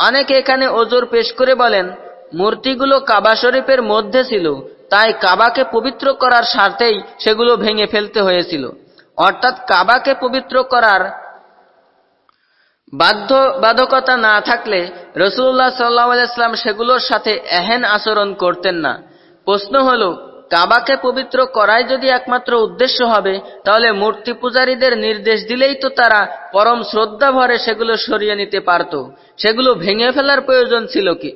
অনেকে এখানে ওজোর পেশ করে বলেন, মূর্তিগুলো কাবা শরীফের মধ্যে ছিল, তাই কাবাকে পবিত্র করার স্বার্থেই সেগুলো ভেঙে ফেলতে হয়েছিল। অর্থাৎ কাবাকে পবিত্র করার বাধ্য বাধকতা না থাকলে রসুল্লাহ সাল্লাহাম সেগুলোর সাথে এহেন আচরণ করতেন না। প্রশ্ন হল, কাবাকে পবিত্র করাই যদি একমাত্র উদ্দেশ্য হবে, তাহলে মূর্তি পূজারীদের নির্দেশ দিলেই তো তারা পরম শ্রদ্ধা ভরে সেগুলো সরিয়ে নিতে পারত। সেগুলো ভেঙে ফেলার প্রয়োজন ছিল কি?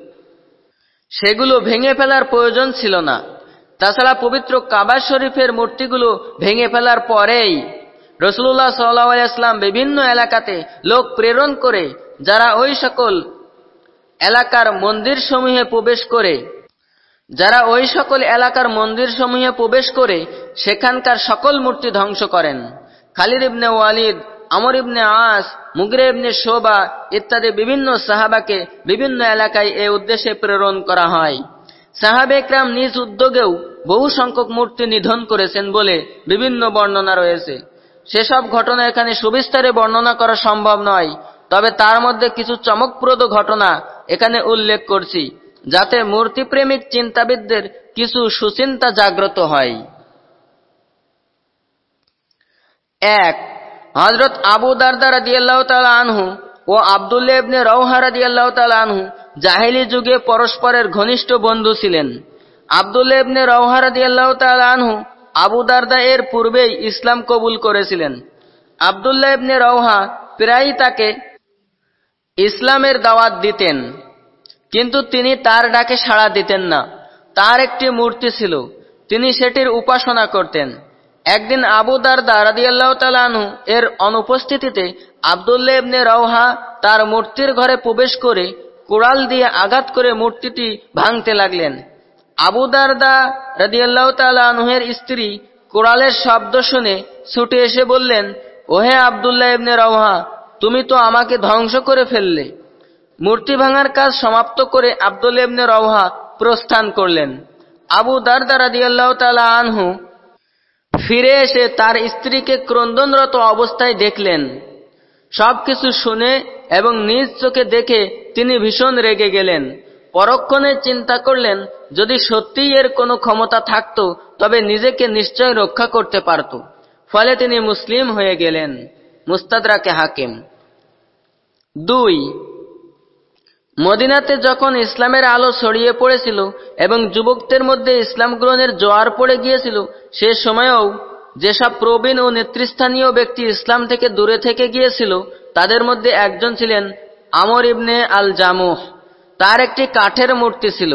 সেগুলো ভেঙে ফেলার প্রয়োজন ছিল না। তাছাড়া পবিত্র কাবা শরীফের মূর্তিগুলো ভেঙে ফেলার পরেই রসুল্লাহ সাল্লাহাম বিভিন্ন এলাকাতে লোক প্রেরণ করে, যারা ওই সকল এলাকার মন্দির সমূহে প্রবেশ করে, যারা ওই সকল এলাকার মন্দির সমূহে প্রবেশ করে, সেখানকার সকল মূর্তি ধ্বংস করেন। খালিদ ইবনে ওয়ালিদ, আমর ইবনে আস, মুগরে ইবনে শোবা ইত্যাদি বিভিন্ন সাহাবাকে বিভিন্ন এলাকায় এ উদ্দেশ্যে প্রেরণ করা হয়। সাহাবেকরাম নিজ উদ্যোগেও বহু সংখ্যক মূর্তি নিধন করেছেন বলে বিভিন্ন বর্ণনা রয়েছে। সেসব ঘটনা এখানে সুবিস্তারে বর্ণনা করা সম্ভব নয়, তবে তার মধ্যে কিছু চমকপ্রদ ঘটনা এখানে উল্লেখ করছি, যাতে মূর্তিপ্রেমিক চিন্তাবিদদের কিছু সুচিন্তা জাগ্রত হয়। এক হজরত আবু দারদা রাদিয়াল্লাহ তালা আনহু ও আবদুল্লাহ ইবনে রৌহা রাদিয়াল্লাহ তালা আনহু জাহিলি যুগে পরস্পরের ঘনিষ্ঠ বন্ধু ছিলেন। আবদুল্লাহ ইবনে রৌহা রাদিয়াল্লাহ আনহু আবু দারদা এর পূর্বেই ইসলাম কবুল করেছিলেন। আবদুল্লাহ ইবনে রৌহা প্রায়ই তাকে ইসলামের দাওয়াত দিতেন, কিন্তু তিনি তার ডাকে সাড়া দিতেন না। তার একটি মূর্তি ছিল, তিনি সেটির উপাসনা করতেন। একদিন আবু দারদা রাদিয়াল্লাহ তালানহু এর অনুপস্থিতিতে আবদুল্লাহ ইবনে রওহা তার মূর্তির ঘরে প্রবেশ করে কোড়াল দিয়ে আঘাত করে মূর্তিটি ভাঙতে লাগলেন। আবু দারদা রাদিয়াল্লাহ তালানহের স্ত্রী কোড়ালের শব্দ শুনে ছুটে এসে বললেন, ওহে আবদুল্লাহ ইবনে রওহা, তুমি তো আমাকে ধ্বংস করে ফেললে। মূর্তি ভাঙার কাজ সমাপ্ত করে আব্দুল ইবনে রওহা প্রস্থান করলেন। আবু দারদা রাদিয়াল্লাহ তালা আনহু ফিরে এসে তার স্ত্রীকে ক্রন্দনরত অবস্থায় দেখলেন। সবকিছু শুনে এবং নিজ চোখে দেখে তিনি ভীষণ রেগে গেলেন। পরক্ষণে চিন্তা করলেন, যদি সত্যিই এর কোনো ক্ষমতা থাকত, তবে নিজেকে নিশ্চয় রক্ষা করতে পারত। ফলে তিনি মুসলিম হয়ে গেলেন। মুস্তাদরাকে হাকিম। দুই, মদিনাতে যখন ইসলামের আলো ছড়িয়ে পড়েছিল এবং যুবকদের মধ্যে ইসলাম গ্রহণের জোয়ার পড়ে গিয়েছিল, সে সময়েও যেসব প্রবীণ ও নেতৃস্থানীয় ব্যক্তি ইসলাম থেকে দূরে থেকে গিয়েছিল, তাদের মধ্যে একজন ছিলেন আমর ইবনে আল জামুহ তার একটি কাঠের মূর্তি ছিল।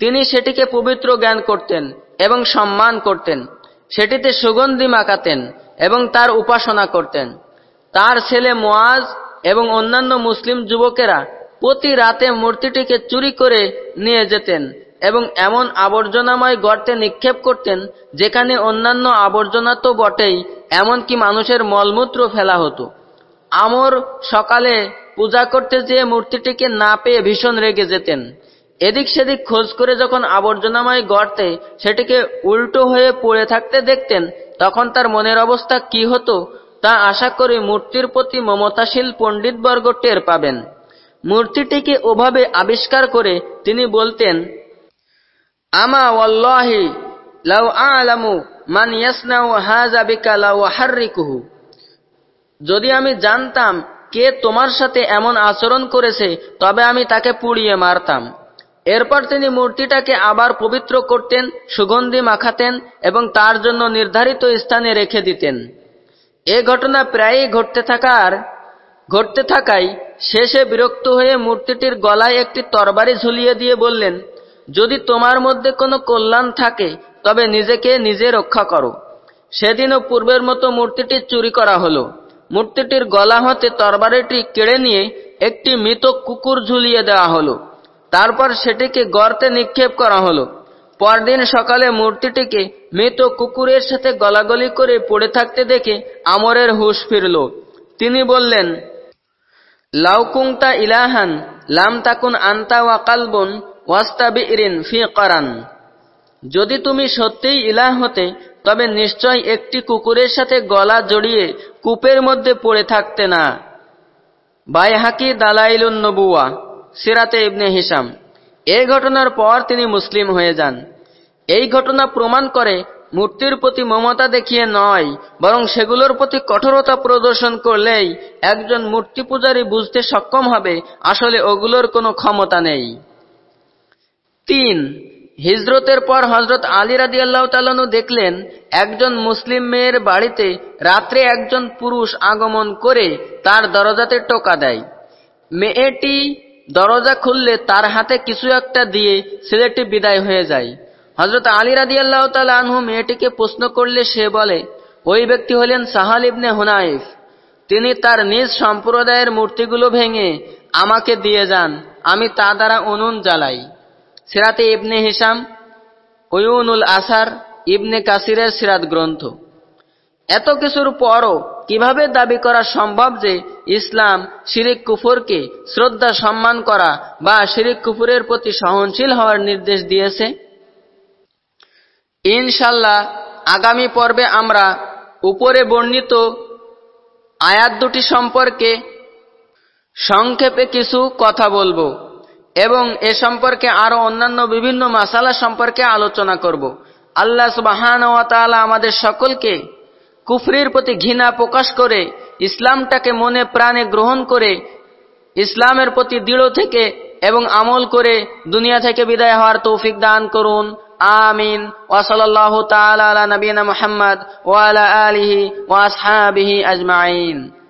তিনি সেটিকে পবিত্র জ্ঞান করতেন এবং সম্মান করতেন। সেটিতে সুগন্ধি মাকাতেন এবং তার উপাসনা করতেন। তার ছেলে মোয়াজ এবং অন্যান্য মুসলিম যুবকেরা প্রতি রাতে মূর্তিটিকে চুরি করে নিয়ে যেতেন এবং এমন আবর্জনাময় গর্তে নিক্ষেপ করতেন যেখানে অন্যান্য আবর্জনা তো বটেই, এমনকি মানুষের মলমূত্র ফেলা হতো। আমর সকালে পূজা করতে যেয়ে মূর্তিটিকে না পেয়ে ভীষণ রেগে যেতেন। এদিক সেদিক খোঁজ করে যখন আবর্জনাময় গর্তে সেটিকে উল্টো হয়ে পড়ে থাকতে দেখতেন, তখন তার মনের অবস্থা কি হতো তা আশা করি মূর্তির প্রতি মমতাশীল পণ্ডিতবর্গ টের পাবেন। মূর্তিটিকে ওভাবে আবিষ্কার করে তিনি বলতেন, আমা ওয়াল্লাহি লাউ আলামু মান ইয়াসনাউ হাযা বিকা লাউ হাররিকুহু যদি আমি জানতাম কে তোমার সাথে এমন আচরণ করেছে, তবে আমি তাকে পুড়িয়ে মারতাম। এরপর তিনি মূর্তিটাকে আবার পবিত্র করতেন, সুগন্ধি মাখাতেন এবং তার জন্য নির্ধারিত স্থানে রেখে দিতেন। এ ঘটনা প্রায়ই ঘটতে থাকার ঘটতে থাকায় শেষে বিরক্ত হয়ে মূর্তিটির গলায় একটি তরবারি ঝুলিয়ে দিয়ে বললেন, যদি তোমার মধ্যে কোনো কল্যাণ থাকে, তবে নিজেকে নিজে রক্ষা করো। সেদিনও পূর্বের মতো মূর্তিটি চুরি করা হলো। মূর্তিটির গলা হতে তরবারিটি কেড়ে নিয়ে একটি মৃত কুকুর ঝুলিয়ে দেওয়া হলো। তারপর সেটিকে গর্তে নিক্ষেপ করা হলো। পরদিন সকালে মূর্তিটিকে মৃত কুকুরের সাথে গলাগলি করে পড়ে থাকতে দেখে আমরের হুশ ফিরল। তিনি বললেন লাউকুংতা ইলাহান, লাম তাকুন আন্তা ওয়া ওয়াস্তাবি ইরিন ফি করান। যদি তুমি সত্যিই ইলাহ হতে তবে নিশ্চয় একটি কুকুরের সাথে গলা জড়িয়ে কূপের মধ্যে পড়ে থাকতে না। বাইহাকি দালাইলুন নবুয়া সিরাতে ইবনে হিসাম এই ঘটনার পর তিনি মুসলিম হয়ে যান। এই ঘটনা প্রমাণ করে মূর্তির প্রতি মমতা দেখিয়ে নয়, বরং সেগুলোর প্রতি কঠোরতা প্রদর্শন করলেই একজন মূর্তি পূজারী বুঝতে সক্ষম হবে আসলে ওগুলোর কোনো ক্ষমতা নেই। তিন হিজরতের পর হজরত আলী রাদি আল্লাহ তালু দেখলেন, একজন মুসলিম মেয়ের বাড়িতে রাত্রে একজন পুরুষ আগমন করে তার দরজাতে টোকা দেয়। মেয়েটি দরজা খুললে তার হাতে কিছু একটা দিয়ে ছেলেটি বিদায় হয়ে যায়। হজরত আলী রাদি আল্লাহ আনহু মেয়েটিকে প্রশ্ন করলে সে বলে, ওই ব্যক্তি হলেন সাহাল ইবনে হুনাইফ। তিনি তার নিজ সম্প্রদায়ের মূর্তিগুলো ভেঙে আমাকে দিয়ে যান, আমি তা দ্বারা উনুন জ্বালাই। সিরাতে ইবনে হিসাম ওয়ুনুল আসার ইবনে কাসিরের সিরাত গ্রন্থ। এত কিছুর পরও কীভাবে দাবি করা সম্ভব যে ইসলাম শিরিক কুফরকে শ্রদ্ধা সম্মান করা বা শিরিক কুফুরের প্রতি সহনশীল হওয়ার নির্দেশ দিয়েছে? ইনশাল্লাহ আগামী পর্বে আমরা উপরে বর্ণিত আয়াত দুটি সম্পর্কে সংক্ষেপে কিছু কথা বলব। এবং এ সম্পর্কে আরও অন্যান্য বিভিন্ন মাসালা সম্পর্কে আলোচনা করব। আল্লাহ সুবাহান আমাদের সকলকে কুফরির প্রতি ঘৃণা প্রকাশ করে, ইসলামটাকে মনে প্রাণে গ্রহণ করে, ইসলামের প্রতি দৃঢ় থেকে এবং আমল করে দুনিয়া থেকে বিদায় হওয়ার তৌফিক দান করুন। আমিন। ওয়াসাল্লাহ তালা নবীনা মোহাম্মদ ওয়ালা আলিহি ওয়াসহাবিহি আজমাইন।